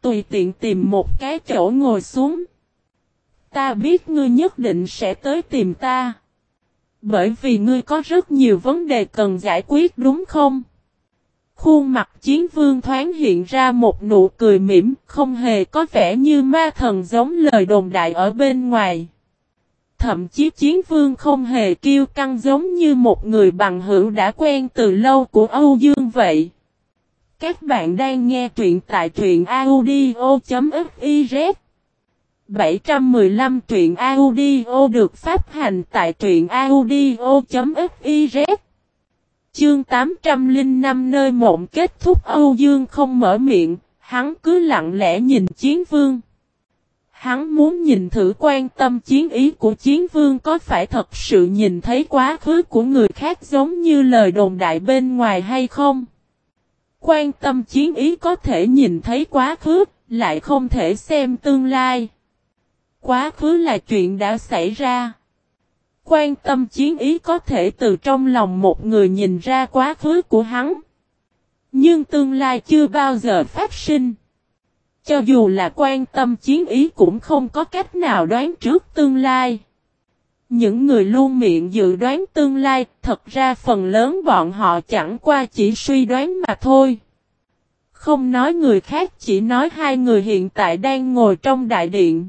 Tùy tiện tìm một cái chỗ ngồi xuống. Ta biết ngươi nhất định sẽ tới tìm ta. Bởi vì ngươi có rất nhiều vấn đề cần giải quyết đúng không? Khuôn mặt chiến vương thoáng hiện ra một nụ cười mỉm, không hề có vẻ như ma thần giống lời đồn đại ở bên ngoài. Thậm chí chiến vương không hề kiêu căng giống như một người bằng hữu đã quen từ lâu của Âu Dương vậy. Các bạn đang nghe truyện tại truyện audio.fif 715 truyện audio được phát hành tại truyện audio.fiz Chương 805 nơi mộng kết thúc Âu Dương không mở miệng, hắn cứ lặng lẽ nhìn chiến vương. Hắn muốn nhìn thử quan tâm chiến ý của chiến vương có phải thật sự nhìn thấy quá khứ của người khác giống như lời đồn đại bên ngoài hay không. Quan tâm chiến ý có thể nhìn thấy quá khứ, lại không thể xem tương lai. Quá khứ là chuyện đã xảy ra. Quan tâm chiến ý có thể từ trong lòng một người nhìn ra quá khứ của hắn. Nhưng tương lai chưa bao giờ phát sinh. Cho dù là quan tâm chiến ý cũng không có cách nào đoán trước tương lai. Những người luôn miệng dự đoán tương lai, thật ra phần lớn bọn họ chẳng qua chỉ suy đoán mà thôi. Không nói người khác chỉ nói hai người hiện tại đang ngồi trong đại điện.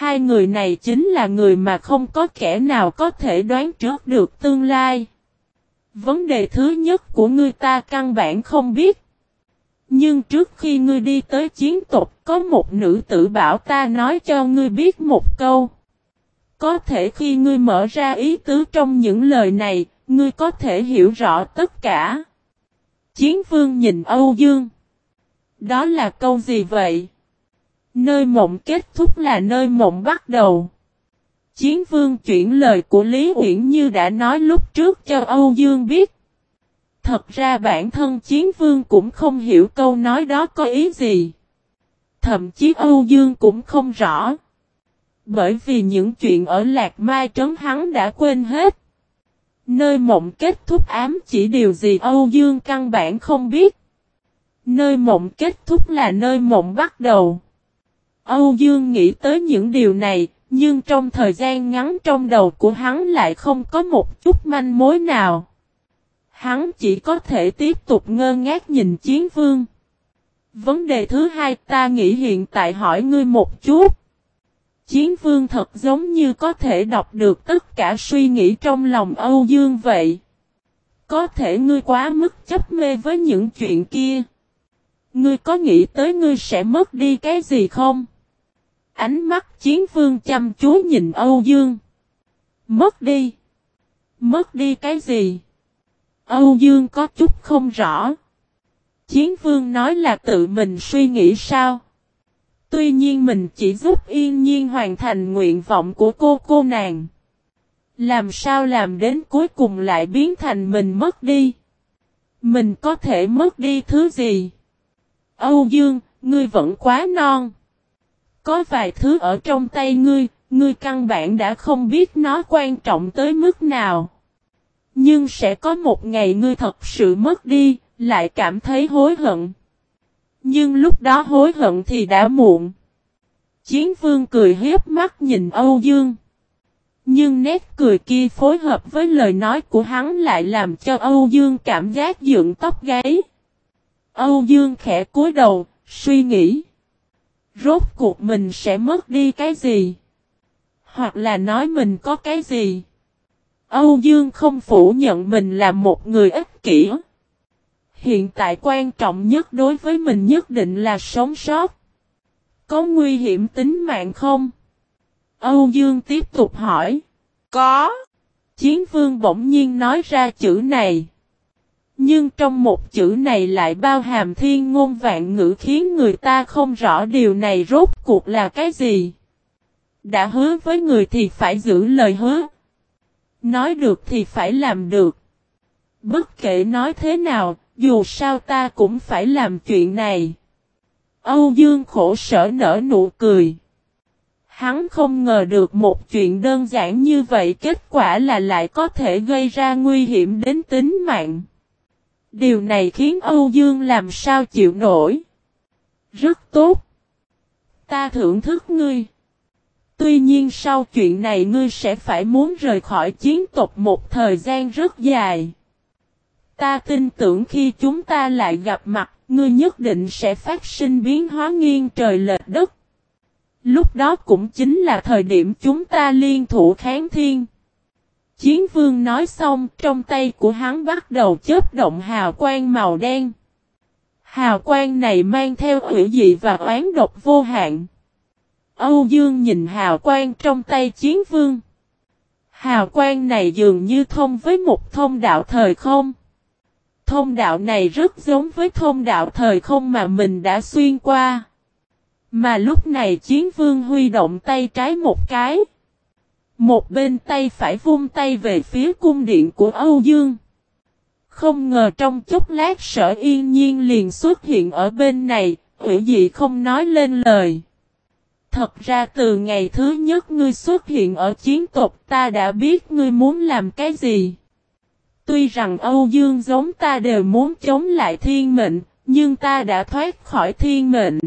Hai người này chính là người mà không có kẻ nào có thể đoán trước được tương lai. Vấn đề thứ nhất của ngươi ta căn bản không biết. Nhưng trước khi ngươi đi tới chiến tộc có một nữ tử bảo ta nói cho ngươi biết một câu. Có thể khi ngươi mở ra ý tứ trong những lời này, ngươi có thể hiểu rõ tất cả. Chiến vương nhìn Âu Dương. Đó là câu gì vậy? Nơi mộng kết thúc là nơi mộng bắt đầu. Chiến vương chuyển lời của Lý Uyển Như đã nói lúc trước cho Âu Dương biết. Thật ra bản thân chiến vương cũng không hiểu câu nói đó có ý gì. Thậm chí Âu Dương cũng không rõ. Bởi vì những chuyện ở Lạc Mai Trấn hắn đã quên hết. Nơi mộng kết thúc ám chỉ điều gì Âu Dương căn bản không biết. Nơi mộng kết thúc là nơi mộng bắt đầu. Âu Dương nghĩ tới những điều này, nhưng trong thời gian ngắn trong đầu của hắn lại không có một chút manh mối nào. Hắn chỉ có thể tiếp tục ngơ ngác nhìn chiến vương. Vấn đề thứ hai ta nghĩ hiện tại hỏi ngươi một chút. Chiến vương thật giống như có thể đọc được tất cả suy nghĩ trong lòng Âu Dương vậy. Có thể ngươi quá mức chấp mê với những chuyện kia. Ngươi có nghĩ tới ngươi sẽ mất đi cái gì không? Ánh mắt chiến vương chăm chú nhìn Âu Dương. Mất đi. Mất đi cái gì? Âu Dương có chút không rõ. Chiến vương nói là tự mình suy nghĩ sao? Tuy nhiên mình chỉ giúp yên nhiên hoàn thành nguyện vọng của cô cô nàng. Làm sao làm đến cuối cùng lại biến thành mình mất đi? Mình có thể mất đi thứ gì? Âu Dương, ngươi vẫn quá non. Có vài thứ ở trong tay ngươi, ngươi căn bản đã không biết nó quan trọng tới mức nào. Nhưng sẽ có một ngày ngươi thật sự mất đi, lại cảm thấy hối hận. Nhưng lúc đó hối hận thì đã muộn. Chiến vương cười hiếp mắt nhìn Âu Dương. Nhưng nét cười kia phối hợp với lời nói của hắn lại làm cho Âu Dương cảm giác dựng tóc gáy. Âu Dương khẽ cúi đầu, suy nghĩ. Rốt cuộc mình sẽ mất đi cái gì? Hoặc là nói mình có cái gì? Âu Dương không phủ nhận mình là một người ích kỷ. Hiện tại quan trọng nhất đối với mình nhất định là sống sót. Có nguy hiểm tính mạng không? Âu Dương tiếp tục hỏi. Có. Chiến vương bỗng nhiên nói ra chữ này. Nhưng trong một chữ này lại bao hàm thiên ngôn vạn ngữ khiến người ta không rõ điều này rốt cuộc là cái gì. Đã hứa với người thì phải giữ lời hứa. Nói được thì phải làm được. Bất kể nói thế nào, dù sao ta cũng phải làm chuyện này. Âu Dương khổ sở nở nụ cười. Hắn không ngờ được một chuyện đơn giản như vậy kết quả là lại có thể gây ra nguy hiểm đến tính mạng. Điều này khiến Âu Dương làm sao chịu nổi. Rất tốt. Ta thưởng thức ngươi. Tuy nhiên sau chuyện này ngươi sẽ phải muốn rời khỏi chiến tộc một thời gian rất dài. Ta tin tưởng khi chúng ta lại gặp mặt, ngươi nhất định sẽ phát sinh biến hóa nghiêng trời lệch đất. Lúc đó cũng chính là thời điểm chúng ta liên thủ kháng thiên. Chiến vương nói xong, trong tay của hắn bắt đầu chớp động hào quang màu đen. Hào quang này mang theo hủy dị và oán độc vô hạn. Âu Dương nhìn hào quang trong tay chiến vương. Hào quang này dường như thông với một thông đạo thời không. Thông đạo này rất giống với thông đạo thời không mà mình đã xuyên qua. Mà lúc này chiến vương huy động tay trái một cái. Một bên tay phải vung tay về phía cung điện của Âu Dương. Không ngờ trong chốc lát sở yên nhiên liền xuất hiện ở bên này, hữu dị không nói lên lời. Thật ra từ ngày thứ nhất ngươi xuất hiện ở chiến tộc ta đã biết ngươi muốn làm cái gì. Tuy rằng Âu Dương giống ta đều muốn chống lại thiên mệnh, nhưng ta đã thoát khỏi thiên mệnh.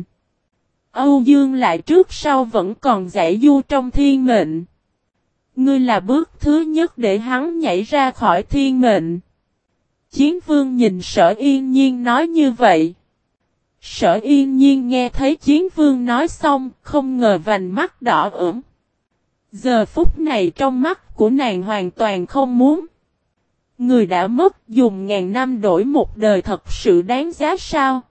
Âu Dương lại trước sau vẫn còn giải du trong thiên mệnh. Ngươi là bước thứ nhất để hắn nhảy ra khỏi thiên mệnh. Chiến vương nhìn sở yên nhiên nói như vậy. Sở yên nhiên nghe thấy chiến vương nói xong, không ngờ vành mắt đỏ ửng. Giờ phút này trong mắt của nàng hoàn toàn không muốn. Người đã mất dùng ngàn năm đổi một đời thật sự đáng giá sao?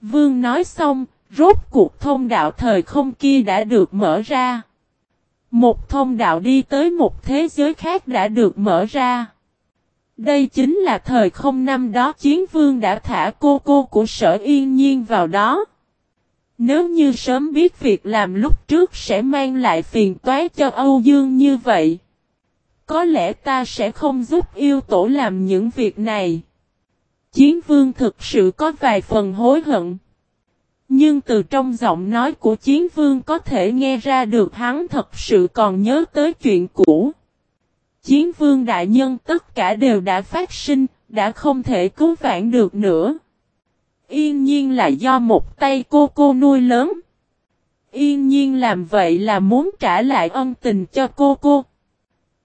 Vương nói xong, rốt cuộc thông đạo thời không kia đã được mở ra. Một thông đạo đi tới một thế giới khác đã được mở ra. Đây chính là thời không năm đó chiến vương đã thả cô cô của sở yên nhiên vào đó. Nếu như sớm biết việc làm lúc trước sẽ mang lại phiền toái cho Âu Dương như vậy. Có lẽ ta sẽ không giúp yêu tổ làm những việc này. Chiến vương thực sự có vài phần hối hận. Nhưng từ trong giọng nói của chiến vương có thể nghe ra được hắn thật sự còn nhớ tới chuyện cũ. Chiến vương đại nhân tất cả đều đã phát sinh, đã không thể cứu vãn được nữa. Yên nhiên là do một tay cô cô nuôi lớn. Yên nhiên làm vậy là muốn trả lại ân tình cho cô cô.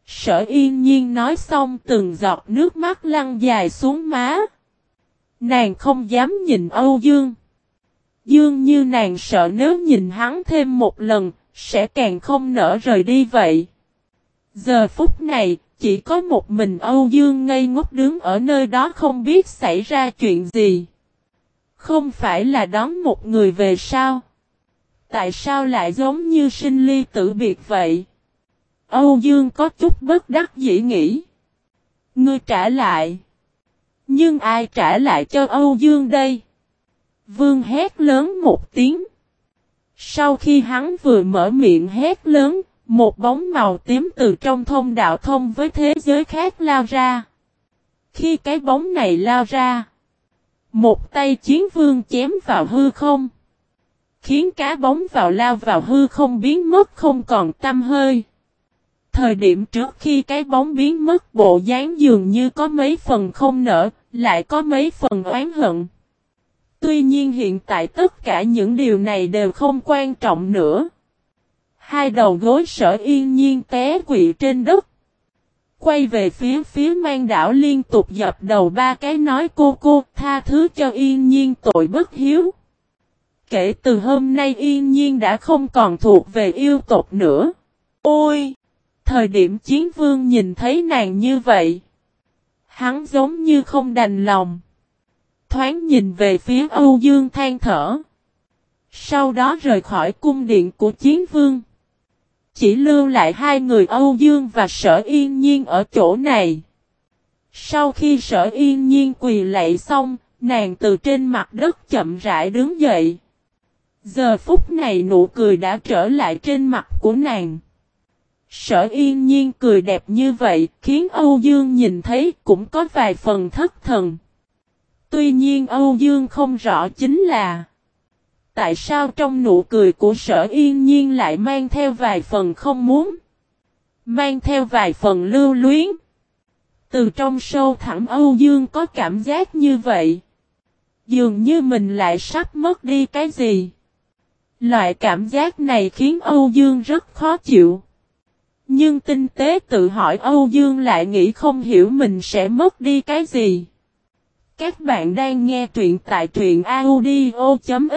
Sở yên nhiên nói xong từng giọt nước mắt lăn dài xuống má. Nàng không dám nhìn Âu Dương. Dương như nàng sợ nếu nhìn hắn thêm một lần, sẽ càng không nỡ rời đi vậy. Giờ phút này, chỉ có một mình Âu Dương ngây ngốc đứng ở nơi đó không biết xảy ra chuyện gì. Không phải là đón một người về sao? Tại sao lại giống như sinh ly tử biệt vậy? Âu Dương có chút bất đắc dĩ nghĩ. Ngươi trả lại. Nhưng ai trả lại cho Âu Dương đây? Vương hét lớn một tiếng. Sau khi hắn vừa mở miệng hét lớn, một bóng màu tím từ trong thông đạo thông với thế giới khác lao ra. Khi cái bóng này lao ra, một tay chiến vương chém vào hư không. Khiến cá bóng vào lao vào hư không biến mất không còn tâm hơi. Thời điểm trước khi cái bóng biến mất bộ dáng dường như có mấy phần không nở, lại có mấy phần oán hận. Tuy nhiên hiện tại tất cả những điều này đều không quan trọng nữa. Hai đầu gối sở yên nhiên té quỵ trên đất. Quay về phía phía mang đảo liên tục dập đầu ba cái nói cô cô, tha thứ cho yên nhiên tội bất hiếu. Kể từ hôm nay yên nhiên đã không còn thuộc về yêu tộc nữa. Ôi! Thời điểm chiến vương nhìn thấy nàng như vậy. Hắn giống như không đành lòng. Thoáng nhìn về phía Âu Dương than thở. Sau đó rời khỏi cung điện của chiến vương. Chỉ lưu lại hai người Âu Dương và sở yên nhiên ở chỗ này. Sau khi sở yên nhiên quỳ lạy xong, nàng từ trên mặt đất chậm rãi đứng dậy. Giờ phút này nụ cười đã trở lại trên mặt của nàng. Sở yên nhiên cười đẹp như vậy, khiến Âu Dương nhìn thấy cũng có vài phần thất thần. Tuy nhiên Âu Dương không rõ chính là, Tại sao trong nụ cười của sở yên nhiên lại mang theo vài phần không muốn, Mang theo vài phần lưu luyến. Từ trong sâu thẳm Âu Dương có cảm giác như vậy, Dường như mình lại sắp mất đi cái gì. Loại cảm giác này khiến Âu Dương rất khó chịu. Nhưng tinh tế tự hỏi Âu Dương lại nghĩ không hiểu mình sẽ mất đi cái gì. Các bạn đang nghe truyện tại truyện audio.fiz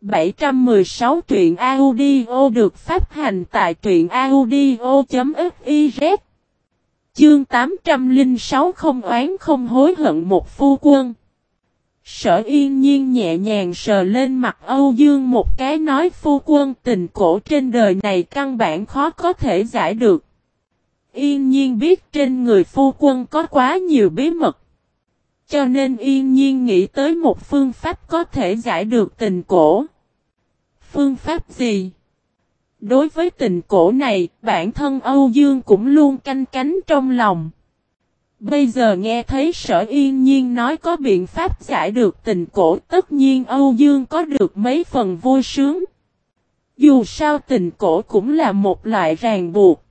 716 truyện audio được phát hành tại truyện audio.fiz Chương 806 không oán không hối hận một phu quân Sở yên nhiên nhẹ nhàng sờ lên mặt Âu Dương một cái nói, phu quân, tình cổ trên đời này căn bản khó có thể giải được. Yên nhiên biết trên người phu quân có quá nhiều bí mật. Cho nên yên nhiên nghĩ tới một phương pháp có thể giải được tình cổ. Phương pháp gì? Đối với tình cổ này, bản thân Âu Dương cũng luôn canh cánh trong lòng. Bây giờ nghe thấy sở yên nhiên nói có biện pháp giải được tình cổ tất nhiên Âu Dương có được mấy phần vui sướng. Dù sao tình cổ cũng là một loại ràng buộc.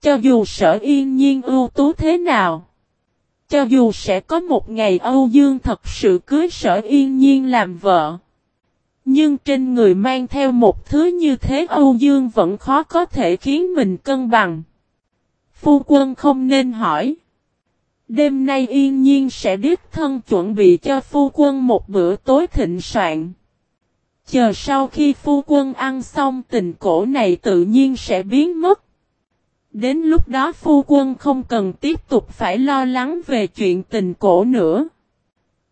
Cho dù sở yên nhiên ưu tú thế nào. Cho dù sẽ có một ngày Âu Dương thật sự cưới sở yên nhiên làm vợ. Nhưng trên người mang theo một thứ như thế Âu Dương vẫn khó có thể khiến mình cân bằng. Phu quân không nên hỏi. Đêm nay yên nhiên sẽ đích thân chuẩn bị cho phu quân một bữa tối thịnh soạn. Chờ sau khi phu quân ăn xong tình cổ này tự nhiên sẽ biến mất. Đến lúc đó phu quân không cần tiếp tục phải lo lắng về chuyện tình cổ nữa.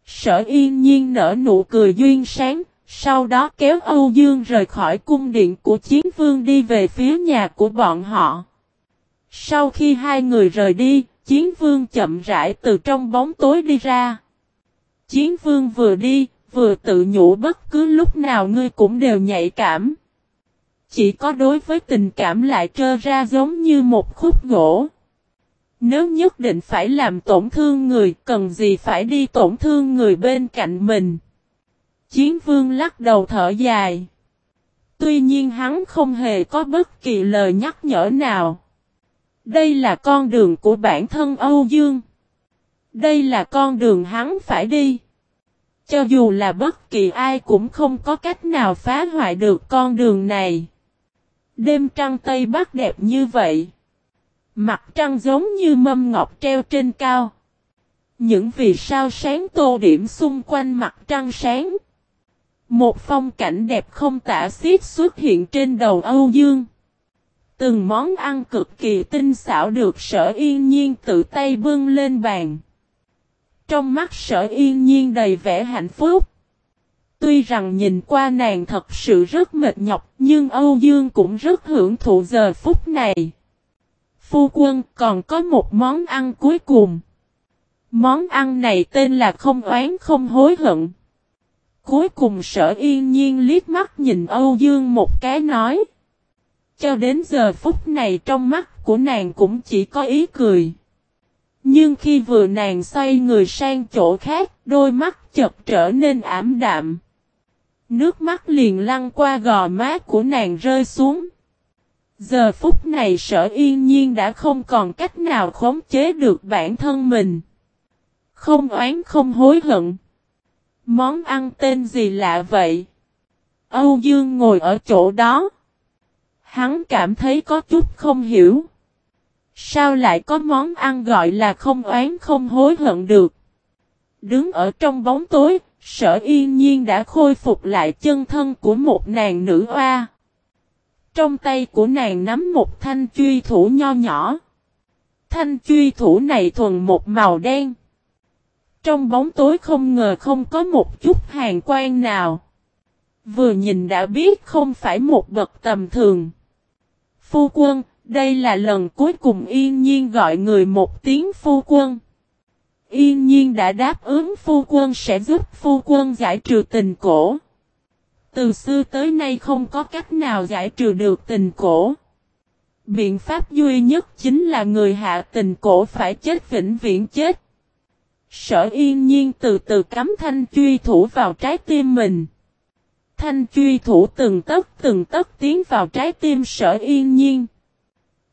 Sở yên nhiên nở nụ cười duyên sáng, sau đó kéo Âu Dương rời khỏi cung điện của chiến vương đi về phía nhà của bọn họ. Sau khi hai người rời đi, chiến vương chậm rãi từ trong bóng tối đi ra. Chiến vương vừa đi, vừa tự nhủ bất cứ lúc nào ngươi cũng đều nhạy cảm. Chỉ có đối với tình cảm lại trơ ra giống như một khúc gỗ. Nếu nhất định phải làm tổn thương người, cần gì phải đi tổn thương người bên cạnh mình. Chiến vương lắc đầu thở dài. Tuy nhiên hắn không hề có bất kỳ lời nhắc nhở nào. Đây là con đường của bản thân Âu Dương. Đây là con đường hắn phải đi. Cho dù là bất kỳ ai cũng không có cách nào phá hoại được con đường này. Đêm trăng Tây Bắc đẹp như vậy. Mặt trăng giống như mâm ngọc treo trên cao. Những vì sao sáng tô điểm xung quanh mặt trăng sáng. Một phong cảnh đẹp không tả xiết xuất hiện trên đầu Âu Dương. Từng món ăn cực kỳ tinh xảo được sở yên nhiên tự tay bưng lên bàn. Trong mắt sở yên nhiên đầy vẻ hạnh phúc. Tuy rằng nhìn qua nàng thật sự rất mệt nhọc nhưng Âu Dương cũng rất hưởng thụ giờ phút này. Phu quân còn có một món ăn cuối cùng. Món ăn này tên là không oán không hối hận. Cuối cùng sở yên nhiên liếc mắt nhìn Âu Dương một cái nói. Cho đến giờ phút này trong mắt của nàng cũng chỉ có ý cười. Nhưng khi vừa nàng xoay người sang chỗ khác, đôi mắt chật trở nên ảm đạm. Nước mắt liền lăn qua gò má của nàng rơi xuống. Giờ phút này sở yên nhiên đã không còn cách nào khống chế được bản thân mình. Không oán không hối hận. Món ăn tên gì lạ vậy? Âu Dương ngồi ở chỗ đó. Hắn cảm thấy có chút không hiểu. Sao lại có món ăn gọi là không oán không hối hận được? Đứng ở trong bóng tối, sở yên nhiên đã khôi phục lại chân thân của một nàng nữ oa. Trong tay của nàng nắm một thanh truy thủ nho nhỏ. Thanh truy thủ này thuần một màu đen. Trong bóng tối không ngờ không có một chút hàng quan nào. Vừa nhìn đã biết không phải một bậc tầm thường. Phu quân, đây là lần cuối cùng yên nhiên gọi người một tiếng phu quân. Yên nhiên đã đáp ứng phu quân sẽ giúp phu quân giải trừ tình cổ. Từ xưa tới nay không có cách nào giải trừ được tình cổ. Biện pháp duy nhất chính là người hạ tình cổ phải chết vĩnh viễn chết. Sở yên nhiên từ từ cắm thanh truy thủ vào trái tim mình. Thanh truy thủ từng tấc từng tấc tiến vào trái tim sở yên nhiên.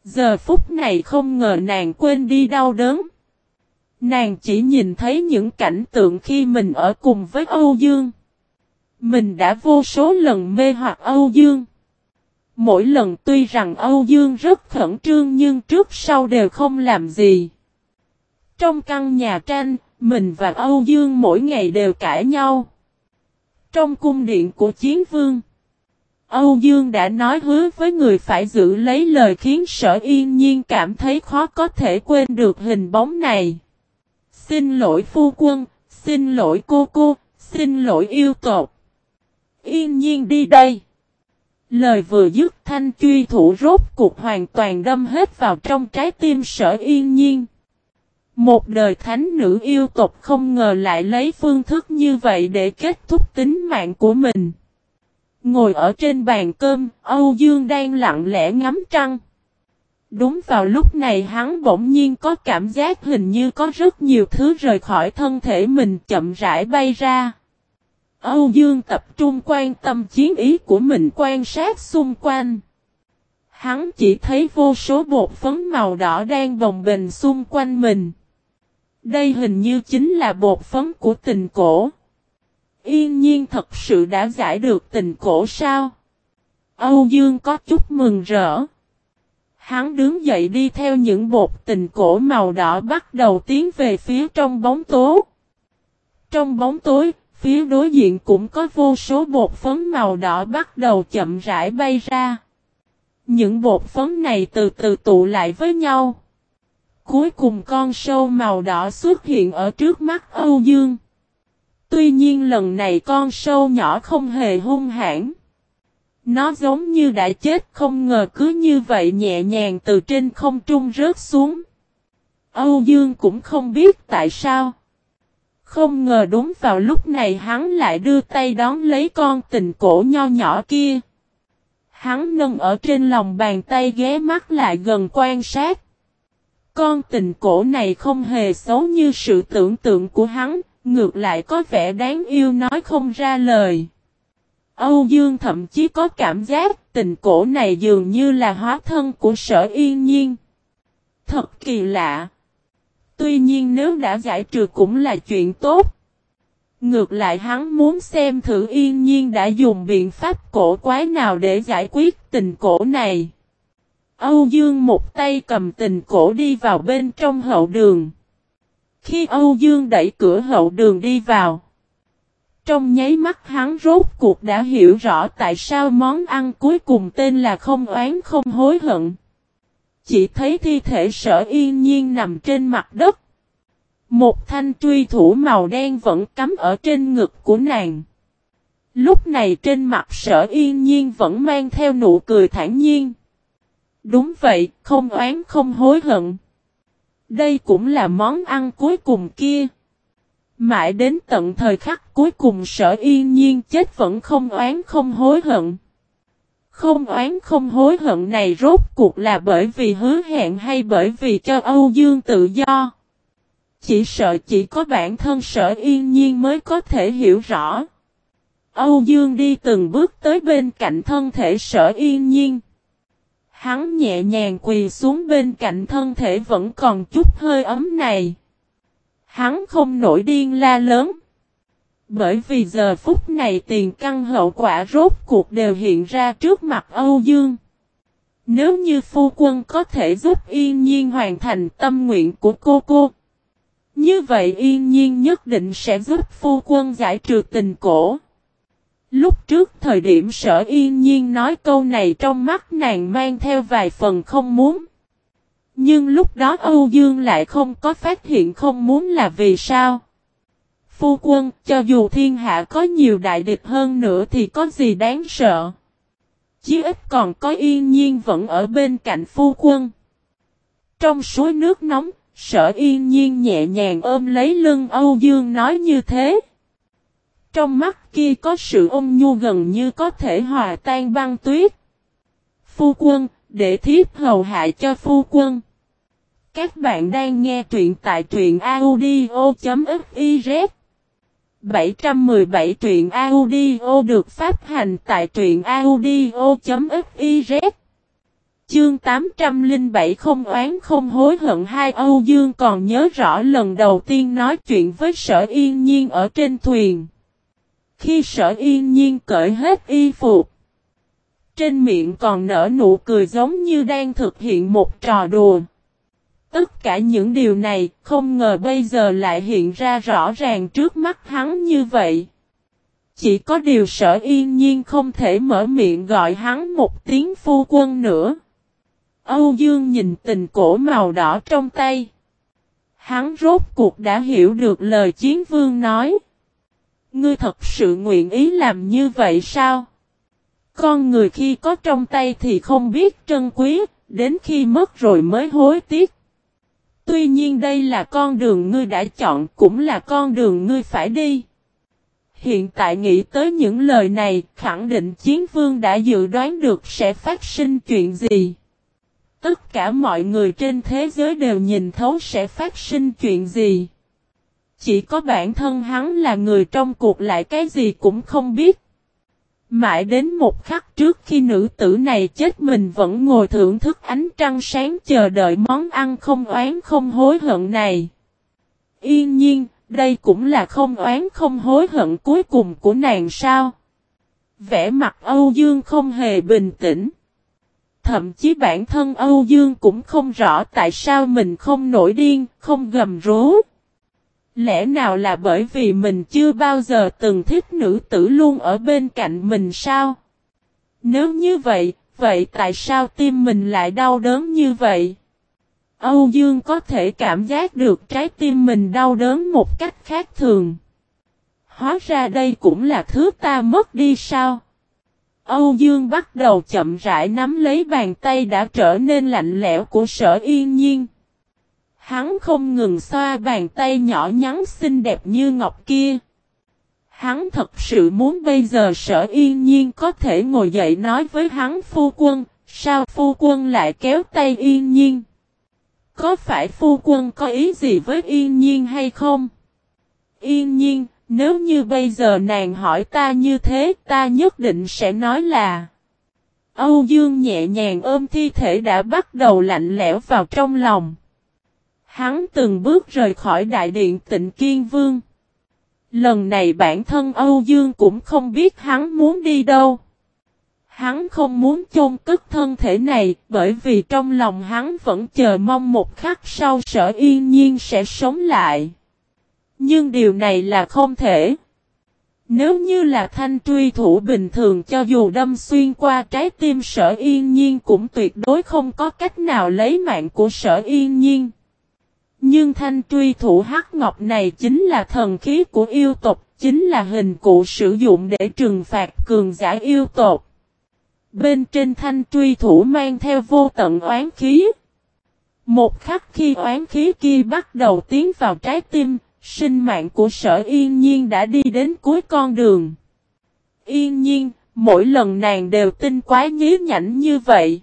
Giờ phút này không ngờ nàng quên đi đau đớn. Nàng chỉ nhìn thấy những cảnh tượng khi mình ở cùng với Âu Dương. Mình đã vô số lần mê hoặc Âu Dương. Mỗi lần tuy rằng Âu Dương rất khẩn trương nhưng trước sau đều không làm gì. Trong căn nhà tranh, Mình và Âu Dương mỗi ngày đều cãi nhau. Trong cung điện của chiến vương, Âu Dương đã nói hứa với người phải giữ lấy lời khiến sở yên nhiên cảm thấy khó có thể quên được hình bóng này. Xin lỗi phu quân, xin lỗi cô cô, xin lỗi yêu tộc. Yên nhiên đi đây. Lời vừa dứt thanh truy thủ rốt cuộc hoàn toàn đâm hết vào trong trái tim sở yên nhiên. Một đời thánh nữ yêu tộc không ngờ lại lấy phương thức như vậy để kết thúc tính mạng của mình. Ngồi ở trên bàn cơm, Âu Dương đang lặng lẽ ngắm trăng. Đúng vào lúc này hắn bỗng nhiên có cảm giác hình như có rất nhiều thứ rời khỏi thân thể mình chậm rãi bay ra. Âu Dương tập trung quan tâm chiến ý của mình quan sát xung quanh. Hắn chỉ thấy vô số bột phấn màu đỏ đang bồng bềnh xung quanh mình. Đây hình như chính là bột phấn của tình cổ. Yên nhiên thật sự đã giải được tình cổ sao? Âu Dương có chút mừng rỡ. Hắn đứng dậy đi theo những bột tình cổ màu đỏ bắt đầu tiến về phía trong bóng tối. Trong bóng tối, phía đối diện cũng có vô số bột phấn màu đỏ bắt đầu chậm rãi bay ra. Những bột phấn này từ từ tụ lại với nhau. Cuối cùng con sâu màu đỏ xuất hiện ở trước mắt Âu Dương. Tuy nhiên lần này con sâu nhỏ không hề hung hãn. Nó giống như đã chết không ngờ cứ như vậy nhẹ nhàng từ trên không trung rớt xuống. Âu Dương cũng không biết tại sao. Không ngờ đúng vào lúc này hắn lại đưa tay đón lấy con tình cổ nho nhỏ kia. Hắn nâng ở trên lòng bàn tay ghé mắt lại gần quan sát. Con tình cổ này không hề xấu như sự tưởng tượng của hắn, ngược lại có vẻ đáng yêu nói không ra lời. Âu Dương thậm chí có cảm giác tình cổ này dường như là hóa thân của sở yên nhiên. Thật kỳ lạ. Tuy nhiên nếu đã giải trừ cũng là chuyện tốt. Ngược lại hắn muốn xem thử yên nhiên đã dùng biện pháp cổ quái nào để giải quyết tình cổ này. Âu Dương một tay cầm tình cổ đi vào bên trong hậu đường. Khi Âu Dương đẩy cửa hậu đường đi vào. Trong nháy mắt hắn rốt cuộc đã hiểu rõ tại sao món ăn cuối cùng tên là không oán không hối hận. Chỉ thấy thi thể sở yên nhiên nằm trên mặt đất. Một thanh truy thủ màu đen vẫn cắm ở trên ngực của nàng. Lúc này trên mặt sở yên nhiên vẫn mang theo nụ cười thản nhiên. Đúng vậy, không oán không hối hận. Đây cũng là món ăn cuối cùng kia. Mãi đến tận thời khắc cuối cùng sở yên nhiên chết vẫn không oán không hối hận. Không oán không hối hận này rốt cuộc là bởi vì hứa hẹn hay bởi vì cho Âu Dương tự do. Chỉ sợ chỉ có bản thân sở yên nhiên mới có thể hiểu rõ. Âu Dương đi từng bước tới bên cạnh thân thể sở yên nhiên. Hắn nhẹ nhàng quỳ xuống bên cạnh thân thể vẫn còn chút hơi ấm này. Hắn không nổi điên la lớn. Bởi vì giờ phút này tiền căn hậu quả rốt cuộc đều hiện ra trước mặt Âu Dương. Nếu như phu quân có thể giúp yên nhiên hoàn thành tâm nguyện của cô cô. Như vậy yên nhiên nhất định sẽ giúp phu quân giải trừ tình cổ. Lúc trước thời điểm sở yên nhiên nói câu này trong mắt nàng mang theo vài phần không muốn. Nhưng lúc đó Âu Dương lại không có phát hiện không muốn là vì sao. Phu quân, cho dù thiên hạ có nhiều đại địch hơn nữa thì có gì đáng sợ. Chí ít còn có yên nhiên vẫn ở bên cạnh phu quân. Trong suối nước nóng, sở yên nhiên nhẹ nhàng ôm lấy lưng Âu Dương nói như thế. Trong mắt kia có sự ôm nhu gần như có thể hòa tan băng tuyết. Phu quân, để thiếp hầu hạ cho phu quân. Các bạn đang nghe truyện tại truyện audio.fiz 717 truyện audio được phát hành tại truyện audio.fiz Chương 807 không oán không hối hận hai Âu Dương còn nhớ rõ lần đầu tiên nói chuyện với sở yên nhiên ở trên thuyền. Khi sở yên nhiên cởi hết y phục. Trên miệng còn nở nụ cười giống như đang thực hiện một trò đùa. Tất cả những điều này không ngờ bây giờ lại hiện ra rõ ràng trước mắt hắn như vậy. Chỉ có điều sở yên nhiên không thể mở miệng gọi hắn một tiếng phu quân nữa. Âu Dương nhìn tình cổ màu đỏ trong tay. Hắn rốt cuộc đã hiểu được lời chiến vương nói. Ngươi thật sự nguyện ý làm như vậy sao? Con người khi có trong tay thì không biết trân quý, đến khi mất rồi mới hối tiếc. Tuy nhiên đây là con đường ngươi đã chọn cũng là con đường ngươi phải đi. Hiện tại nghĩ tới những lời này, khẳng định chiến vương đã dự đoán được sẽ phát sinh chuyện gì. Tất cả mọi người trên thế giới đều nhìn thấu sẽ phát sinh chuyện gì. Chỉ có bản thân hắn là người trong cuộc lại cái gì cũng không biết. Mãi đến một khắc trước khi nữ tử này chết mình vẫn ngồi thưởng thức ánh trăng sáng chờ đợi món ăn không oán không hối hận này. Yên nhiên, đây cũng là không oán không hối hận cuối cùng của nàng sao. Vẻ mặt Âu Dương không hề bình tĩnh. Thậm chí bản thân Âu Dương cũng không rõ tại sao mình không nổi điên, không gầm rú. Lẽ nào là bởi vì mình chưa bao giờ từng thích nữ tử luôn ở bên cạnh mình sao? Nếu như vậy, vậy tại sao tim mình lại đau đớn như vậy? Âu Dương có thể cảm giác được trái tim mình đau đớn một cách khác thường. Hóa ra đây cũng là thứ ta mất đi sao? Âu Dương bắt đầu chậm rãi nắm lấy bàn tay đã trở nên lạnh lẽo của sở yên nhiên. Hắn không ngừng xoa bàn tay nhỏ nhắn xinh đẹp như ngọc kia. Hắn thật sự muốn bây giờ sở yên nhiên có thể ngồi dậy nói với hắn phu quân, sao phu quân lại kéo tay yên nhiên? Có phải phu quân có ý gì với yên nhiên hay không? Yên nhiên, nếu như bây giờ nàng hỏi ta như thế ta nhất định sẽ nói là Âu Dương nhẹ nhàng ôm thi thể đã bắt đầu lạnh lẽo vào trong lòng. Hắn từng bước rời khỏi đại điện tịnh Kiên Vương. Lần này bản thân Âu Dương cũng không biết hắn muốn đi đâu. Hắn không muốn chôn cất thân thể này, bởi vì trong lòng hắn vẫn chờ mong một khắc sau sở yên nhiên sẽ sống lại. Nhưng điều này là không thể. Nếu như là thanh truy thủ bình thường cho dù đâm xuyên qua trái tim sở yên nhiên cũng tuyệt đối không có cách nào lấy mạng của sở yên nhiên. Nhưng thanh truy thủ hắc ngọc này chính là thần khí của yêu tộc, chính là hình cụ sử dụng để trừng phạt cường giả yêu tộc. Bên trên thanh truy thủ mang theo vô tận oán khí. Một khắc khi oán khí kia bắt đầu tiến vào trái tim, sinh mạng của sở yên nhiên đã đi đến cuối con đường. Yên nhiên, mỗi lần nàng đều tin quá nhí nhảnh như vậy.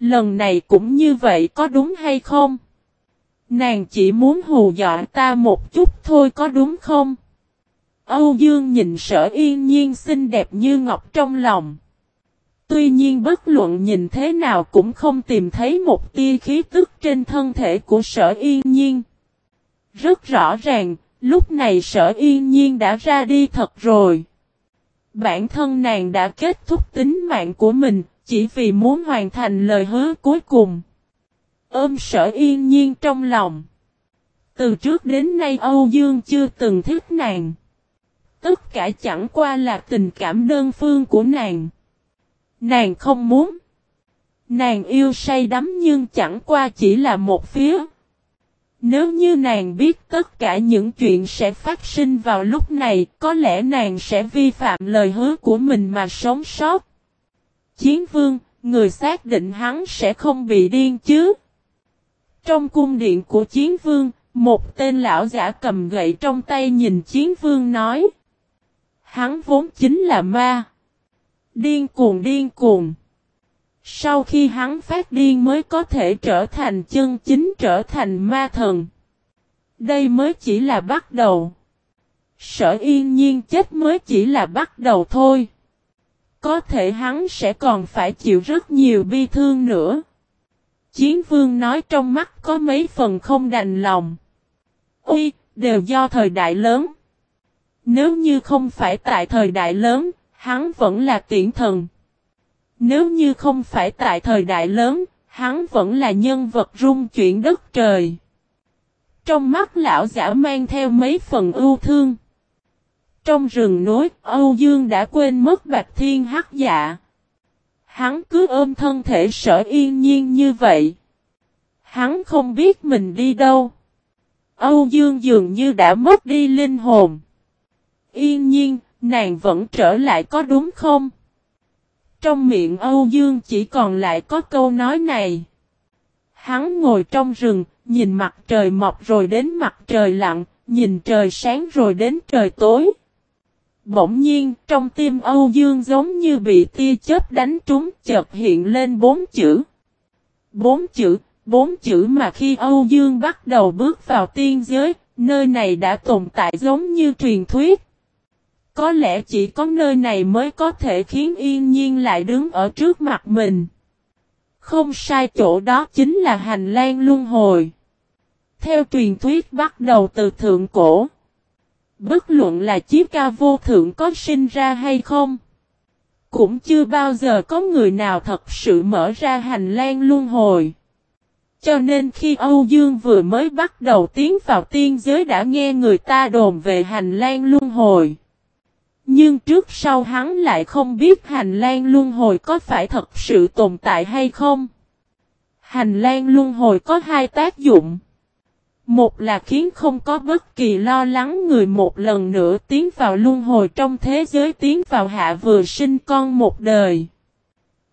Lần này cũng như vậy có đúng hay không? Nàng chỉ muốn hù dọa ta một chút thôi có đúng không? Âu Dương nhìn sở yên nhiên xinh đẹp như ngọc trong lòng. Tuy nhiên bất luận nhìn thế nào cũng không tìm thấy một tia khí tức trên thân thể của sở yên nhiên. Rất rõ ràng, lúc này sở yên nhiên đã ra đi thật rồi. Bản thân nàng đã kết thúc tính mạng của mình, chỉ vì muốn hoàn thành lời hứa cuối cùng. Ôm sở yên nhiên trong lòng. Từ trước đến nay Âu Dương chưa từng thích nàng. Tất cả chẳng qua là tình cảm đơn phương của nàng. Nàng không muốn. Nàng yêu say đắm nhưng chẳng qua chỉ là một phía. Nếu như nàng biết tất cả những chuyện sẽ phát sinh vào lúc này, có lẽ nàng sẽ vi phạm lời hứa của mình mà sống sót. Chiến vương, người xác định hắn sẽ không bị điên chứ. Trong cung điện của chiến vương, một tên lão giả cầm gậy trong tay nhìn chiến vương nói. Hắn vốn chính là ma. Điên cuồng điên cuồng. Sau khi hắn phát điên mới có thể trở thành chân chính trở thành ma thần. Đây mới chỉ là bắt đầu. Sở yên nhiên chết mới chỉ là bắt đầu thôi. Có thể hắn sẽ còn phải chịu rất nhiều bi thương nữa. Chiến vương nói trong mắt có mấy phần không đành lòng. Ui, đều do thời đại lớn. Nếu như không phải tại thời đại lớn, hắn vẫn là tiễn thần. Nếu như không phải tại thời đại lớn, Hắn vẫn là nhân vật rung chuyển đất trời. Trong mắt lão giả mang theo mấy phần ưu thương. Trong rừng núi, Âu Dương đã quên mất Bạch Thiên Hắc Dạ. Hắn cứ ôm thân thể sở yên nhiên như vậy. Hắn không biết mình đi đâu. Âu Dương dường như đã mất đi linh hồn. Yên nhiên, nàng vẫn trở lại có đúng không? Trong miệng Âu Dương chỉ còn lại có câu nói này. Hắn ngồi trong rừng, nhìn mặt trời mọc rồi đến mặt trời lặn, nhìn trời sáng rồi đến trời tối. Bỗng nhiên, trong tim Âu Dương giống như bị tia chớp đánh trúng chợt hiện lên bốn chữ. Bốn chữ, bốn chữ mà khi Âu Dương bắt đầu bước vào tiên giới, nơi này đã tồn tại giống như truyền thuyết. Có lẽ chỉ có nơi này mới có thể khiến yên nhiên lại đứng ở trước mặt mình. Không sai chỗ đó chính là hành lang luân hồi. Theo truyền thuyết bắt đầu từ thượng cổ. Bất luận là chiếc ca vô thượng có sinh ra hay không. Cũng chưa bao giờ có người nào thật sự mở ra hành lang luân hồi. Cho nên khi Âu Dương vừa mới bắt đầu tiến vào tiên giới đã nghe người ta đồn về hành lang luân hồi. Nhưng trước sau hắn lại không biết hành lang luân hồi có phải thật sự tồn tại hay không. Hành lang luân hồi có hai tác dụng. Một là khiến không có bất kỳ lo lắng người một lần nữa tiến vào luân hồi trong thế giới tiến vào hạ vừa sinh con một đời.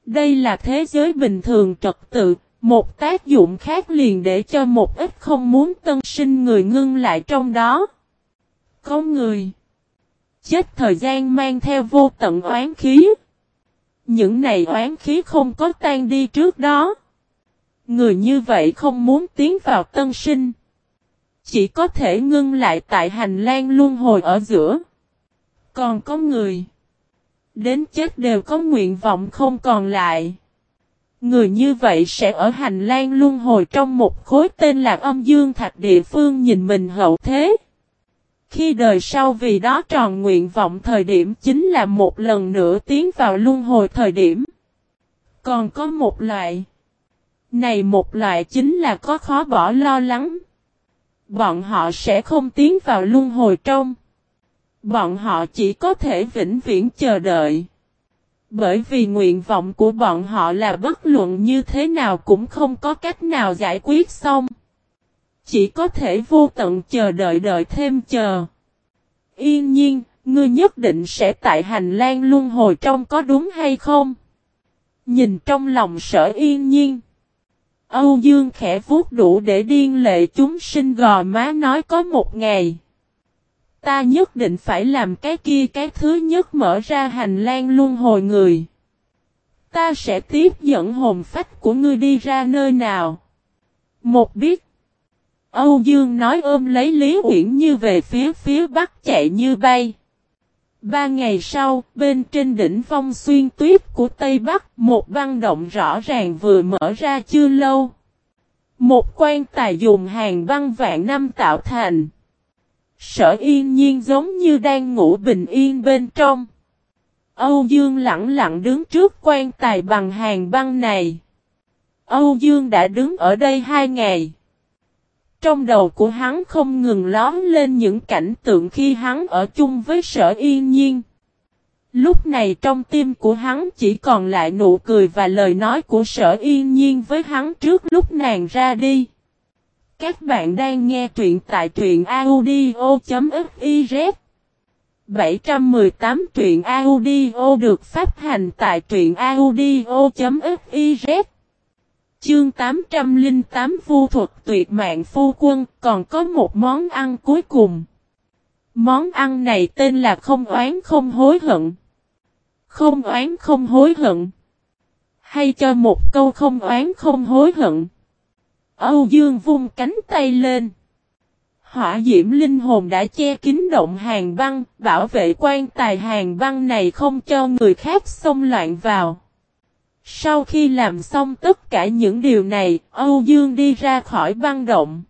Đây là thế giới bình thường trật tự, một tác dụng khác liền để cho một ít không muốn tân sinh người ngưng lại trong đó. Có người chết thời gian mang theo vô tận oán khí. Những này oán khí không có tan đi trước đó. Người như vậy không muốn tiến vào tân sinh. Chỉ có thể ngưng lại tại hành lang luân hồi ở giữa. Còn có người. Đến chết đều có nguyện vọng không còn lại. Người như vậy sẽ ở hành lang luân hồi trong một khối tên là âm dương thạch địa phương nhìn mình hậu thế. Khi đời sau vì đó tròn nguyện vọng thời điểm chính là một lần nữa tiến vào luân hồi thời điểm. Còn có một loại. Này một loại chính là có khó bỏ lo lắng. Bọn họ sẽ không tiến vào luân hồi trong. Bọn họ chỉ có thể vĩnh viễn chờ đợi. Bởi vì nguyện vọng của bọn họ là bất luận như thế nào cũng không có cách nào giải quyết xong. Chỉ có thể vô tận chờ đợi đợi thêm chờ. Yên nhiên, ngươi nhất định sẽ tại hành lang luân hồi trong có đúng hay không? Nhìn trong lòng sở yên nhiên. Âu Dương khẽ vuốt đủ để điên lệ chúng sinh gò má nói có một ngày. Ta nhất định phải làm cái kia cái thứ nhất mở ra hành lang luân hồi người. Ta sẽ tiếp dẫn hồn phách của ngươi đi ra nơi nào. Một biết. Âu Dương nói ôm lấy Lý Uyển Như về phía phía bắc chạy như bay. Ba ngày sau, bên trên đỉnh phong xuyên tuyết của Tây Bắc, một băng động rõ ràng vừa mở ra chưa lâu. Một quan tài dùng hàng băng vạn năm tạo thành. Sở yên nhiên giống như đang ngủ bình yên bên trong. Âu Dương lặng lặng đứng trước quan tài bằng hàng băng này. Âu Dương đã đứng ở đây hai ngày. Trong đầu của hắn không ngừng lóm lên những cảnh tượng khi hắn ở chung với sở yên nhiên. Lúc này trong tim của hắn chỉ còn lại nụ cười và lời nói của sở yên nhiên với hắn trước lúc nàng ra đi. Các bạn đang nghe truyện tại truyện audio.fiz 718 truyện audio được phát hành tại truyện audio.fiz Chương 808 Vu thuật tuyệt mạng phu quân còn có một món ăn cuối cùng. Món ăn này tên là không oán không hối hận. Không oán không hối hận. Hay cho một câu không oán không hối hận. Âu Dương vung cánh tay lên. Hỏa diễm linh hồn đã che kín động hàng băng, bảo vệ quan tài hàng băng này không cho người khác xông loạn vào. Sau khi làm xong tất cả những điều này, Âu Dương đi ra khỏi băng động.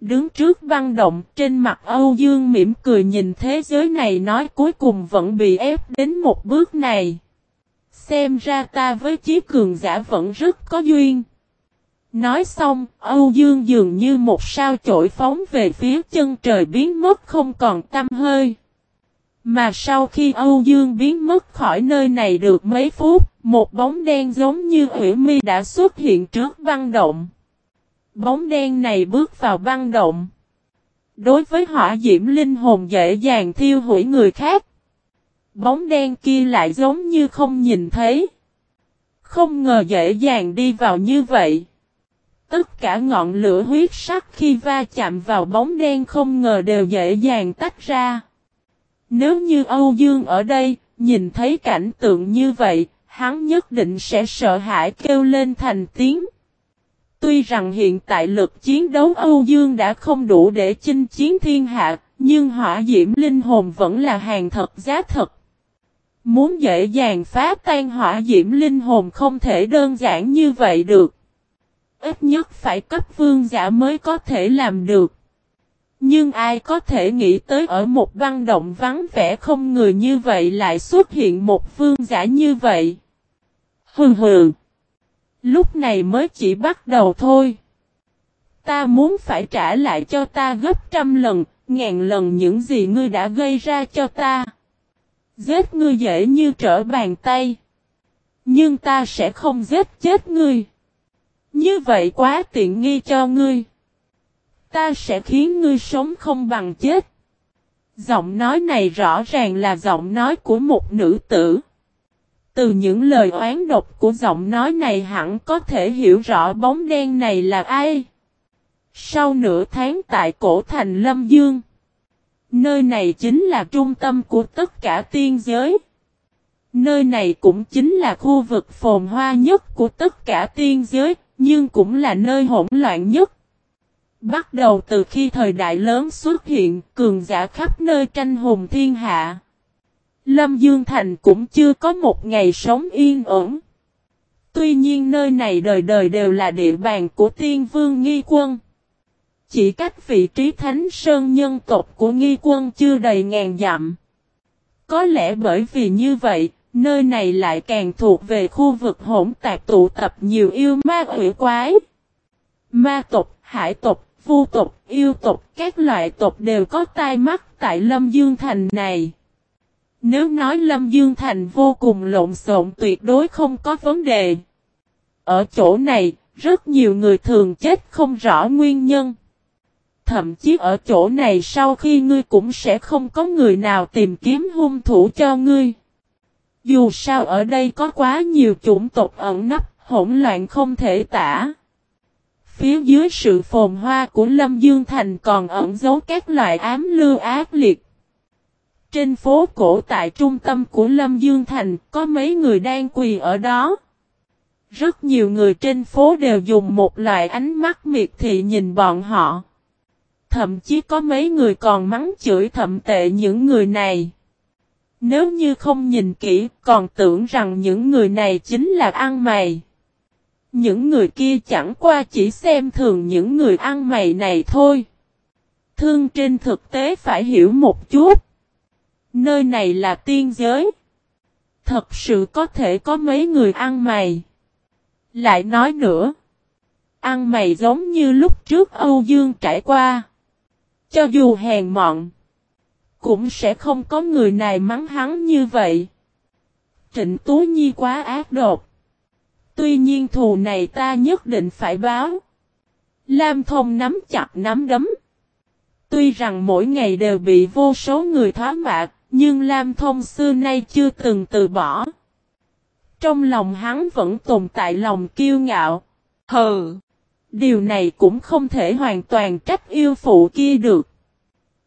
Đứng trước băng động, trên mặt Âu Dương mỉm cười nhìn thế giới này nói cuối cùng vẫn bị ép đến một bước này. Xem ra ta với chí cường giả vẫn rất có duyên. Nói xong, Âu Dương dường như một sao chổi phóng về phía chân trời biến mất không còn tâm hơi. Mà sau khi Âu Dương biến mất khỏi nơi này được mấy phút, một bóng đen giống như hủy mi đã xuất hiện trước băng động. Bóng đen này bước vào băng động. Đối với hỏa diễm linh hồn dễ dàng thiêu hủy người khác. Bóng đen kia lại giống như không nhìn thấy. Không ngờ dễ dàng đi vào như vậy. Tất cả ngọn lửa huyết sắc khi va chạm vào bóng đen không ngờ đều dễ dàng tách ra. Nếu như Âu Dương ở đây, nhìn thấy cảnh tượng như vậy, hắn nhất định sẽ sợ hãi kêu lên thành tiếng. Tuy rằng hiện tại lực chiến đấu Âu Dương đã không đủ để chinh chiến thiên hạ, nhưng hỏa diễm linh hồn vẫn là hàng thật giá thật. Muốn dễ dàng phá tan hỏa diễm linh hồn không thể đơn giản như vậy được. Ít nhất phải cấp vương giả mới có thể làm được. Nhưng ai có thể nghĩ tới ở một băng động vắng vẻ không người như vậy lại xuất hiện một vương giả như vậy. Hừ hừ. Lúc này mới chỉ bắt đầu thôi. Ta muốn phải trả lại cho ta gấp trăm lần, ngàn lần những gì ngươi đã gây ra cho ta. Giết ngươi dễ như trở bàn tay. Nhưng ta sẽ không giết chết ngươi. Như vậy quá tiện nghi cho ngươi. Ta sẽ khiến ngươi sống không bằng chết. Giọng nói này rõ ràng là giọng nói của một nữ tử. Từ những lời oán độc của giọng nói này hẳn có thể hiểu rõ bóng đen này là ai. Sau nửa tháng tại cổ thành Lâm Dương. Nơi này chính là trung tâm của tất cả tiên giới. Nơi này cũng chính là khu vực phồn hoa nhất của tất cả tiên giới, nhưng cũng là nơi hỗn loạn nhất. Bắt đầu từ khi thời đại lớn xuất hiện, cường giả khắp nơi tranh hùng thiên hạ. Lâm Dương Thành cũng chưa có một ngày sống yên ổn. Tuy nhiên nơi này đời đời đều là địa bàn của tiên vương nghi quân. Chỉ cách vị trí thánh sơn nhân tộc của nghi quân chưa đầy ngàn dặm. Có lẽ bởi vì như vậy, nơi này lại càng thuộc về khu vực hỗn tạp tụ tập nhiều yêu ma quỷ quái. Ma tộc, hải tộc, vu tộc, yêu tộc, các loại tộc đều có tai mắt tại Lâm Dương Thành này. Nếu nói Lâm Dương Thành vô cùng lộn xộn tuyệt đối không có vấn đề. Ở chỗ này, rất nhiều người thường chết không rõ nguyên nhân. Thậm chí ở chỗ này sau khi ngươi cũng sẽ không có người nào tìm kiếm hung thủ cho ngươi. Dù sao ở đây có quá nhiều chủng tộc ẩn nấp, hỗn loạn không thể tả. Phía dưới sự phồn hoa của Lâm Dương Thành còn ẩn giấu các loại ám lưu ác liệt. Trên phố cổ tại trung tâm của Lâm Dương Thành, có mấy người đang quỳ ở đó. Rất nhiều người trên phố đều dùng một loại ánh mắt miệt thị nhìn bọn họ. Thậm chí có mấy người còn mắng chửi thậm tệ những người này. Nếu như không nhìn kỹ, còn tưởng rằng những người này chính là ăn mày. Những người kia chẳng qua chỉ xem thường những người ăn mày này thôi. Thương trên thực tế phải hiểu một chút. Nơi này là tiên giới. Thật sự có thể có mấy người ăn mày. Lại nói nữa. Ăn mày giống như lúc trước Âu Dương trải qua. Cho dù hèn mọn. Cũng sẽ không có người này mắng hắn như vậy. Trịnh Tú Nhi quá ác độc. Tuy nhiên thù này ta nhất định phải báo. Lam Thông nắm chặt nắm đấm. Tuy rằng mỗi ngày đều bị vô số người thoá mạc, nhưng Lam Thông xưa nay chưa từng từ bỏ. Trong lòng hắn vẫn tồn tại lòng kiêu ngạo. Hừ! Điều này cũng không thể hoàn toàn trách yêu phụ kia được.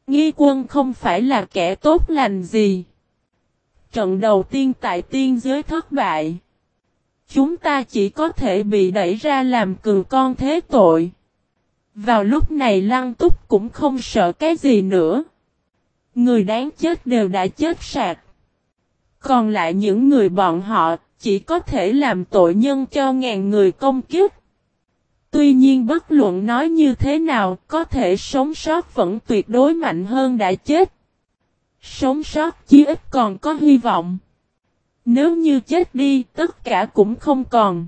Nghi quân không phải là kẻ tốt lành gì. Trận đầu tiên tại tiên giới thất bại. Chúng ta chỉ có thể bị đẩy ra làm cường con thế tội. Vào lúc này lăng túc cũng không sợ cái gì nữa. Người đáng chết đều đã chết sạc. Còn lại những người bọn họ chỉ có thể làm tội nhân cho ngàn người công kiếp. Tuy nhiên bất luận nói như thế nào, có thể sống sót vẫn tuyệt đối mạnh hơn đã chết. Sống sót chỉ ít còn có hy vọng. Nếu như chết đi, tất cả cũng không còn.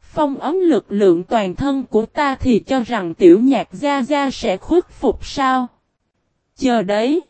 phong ấm lực lượng toàn thân của ta thì cho rằng tiểu nhạc gia gia sẽ khuất phục sao? Chờ đấy!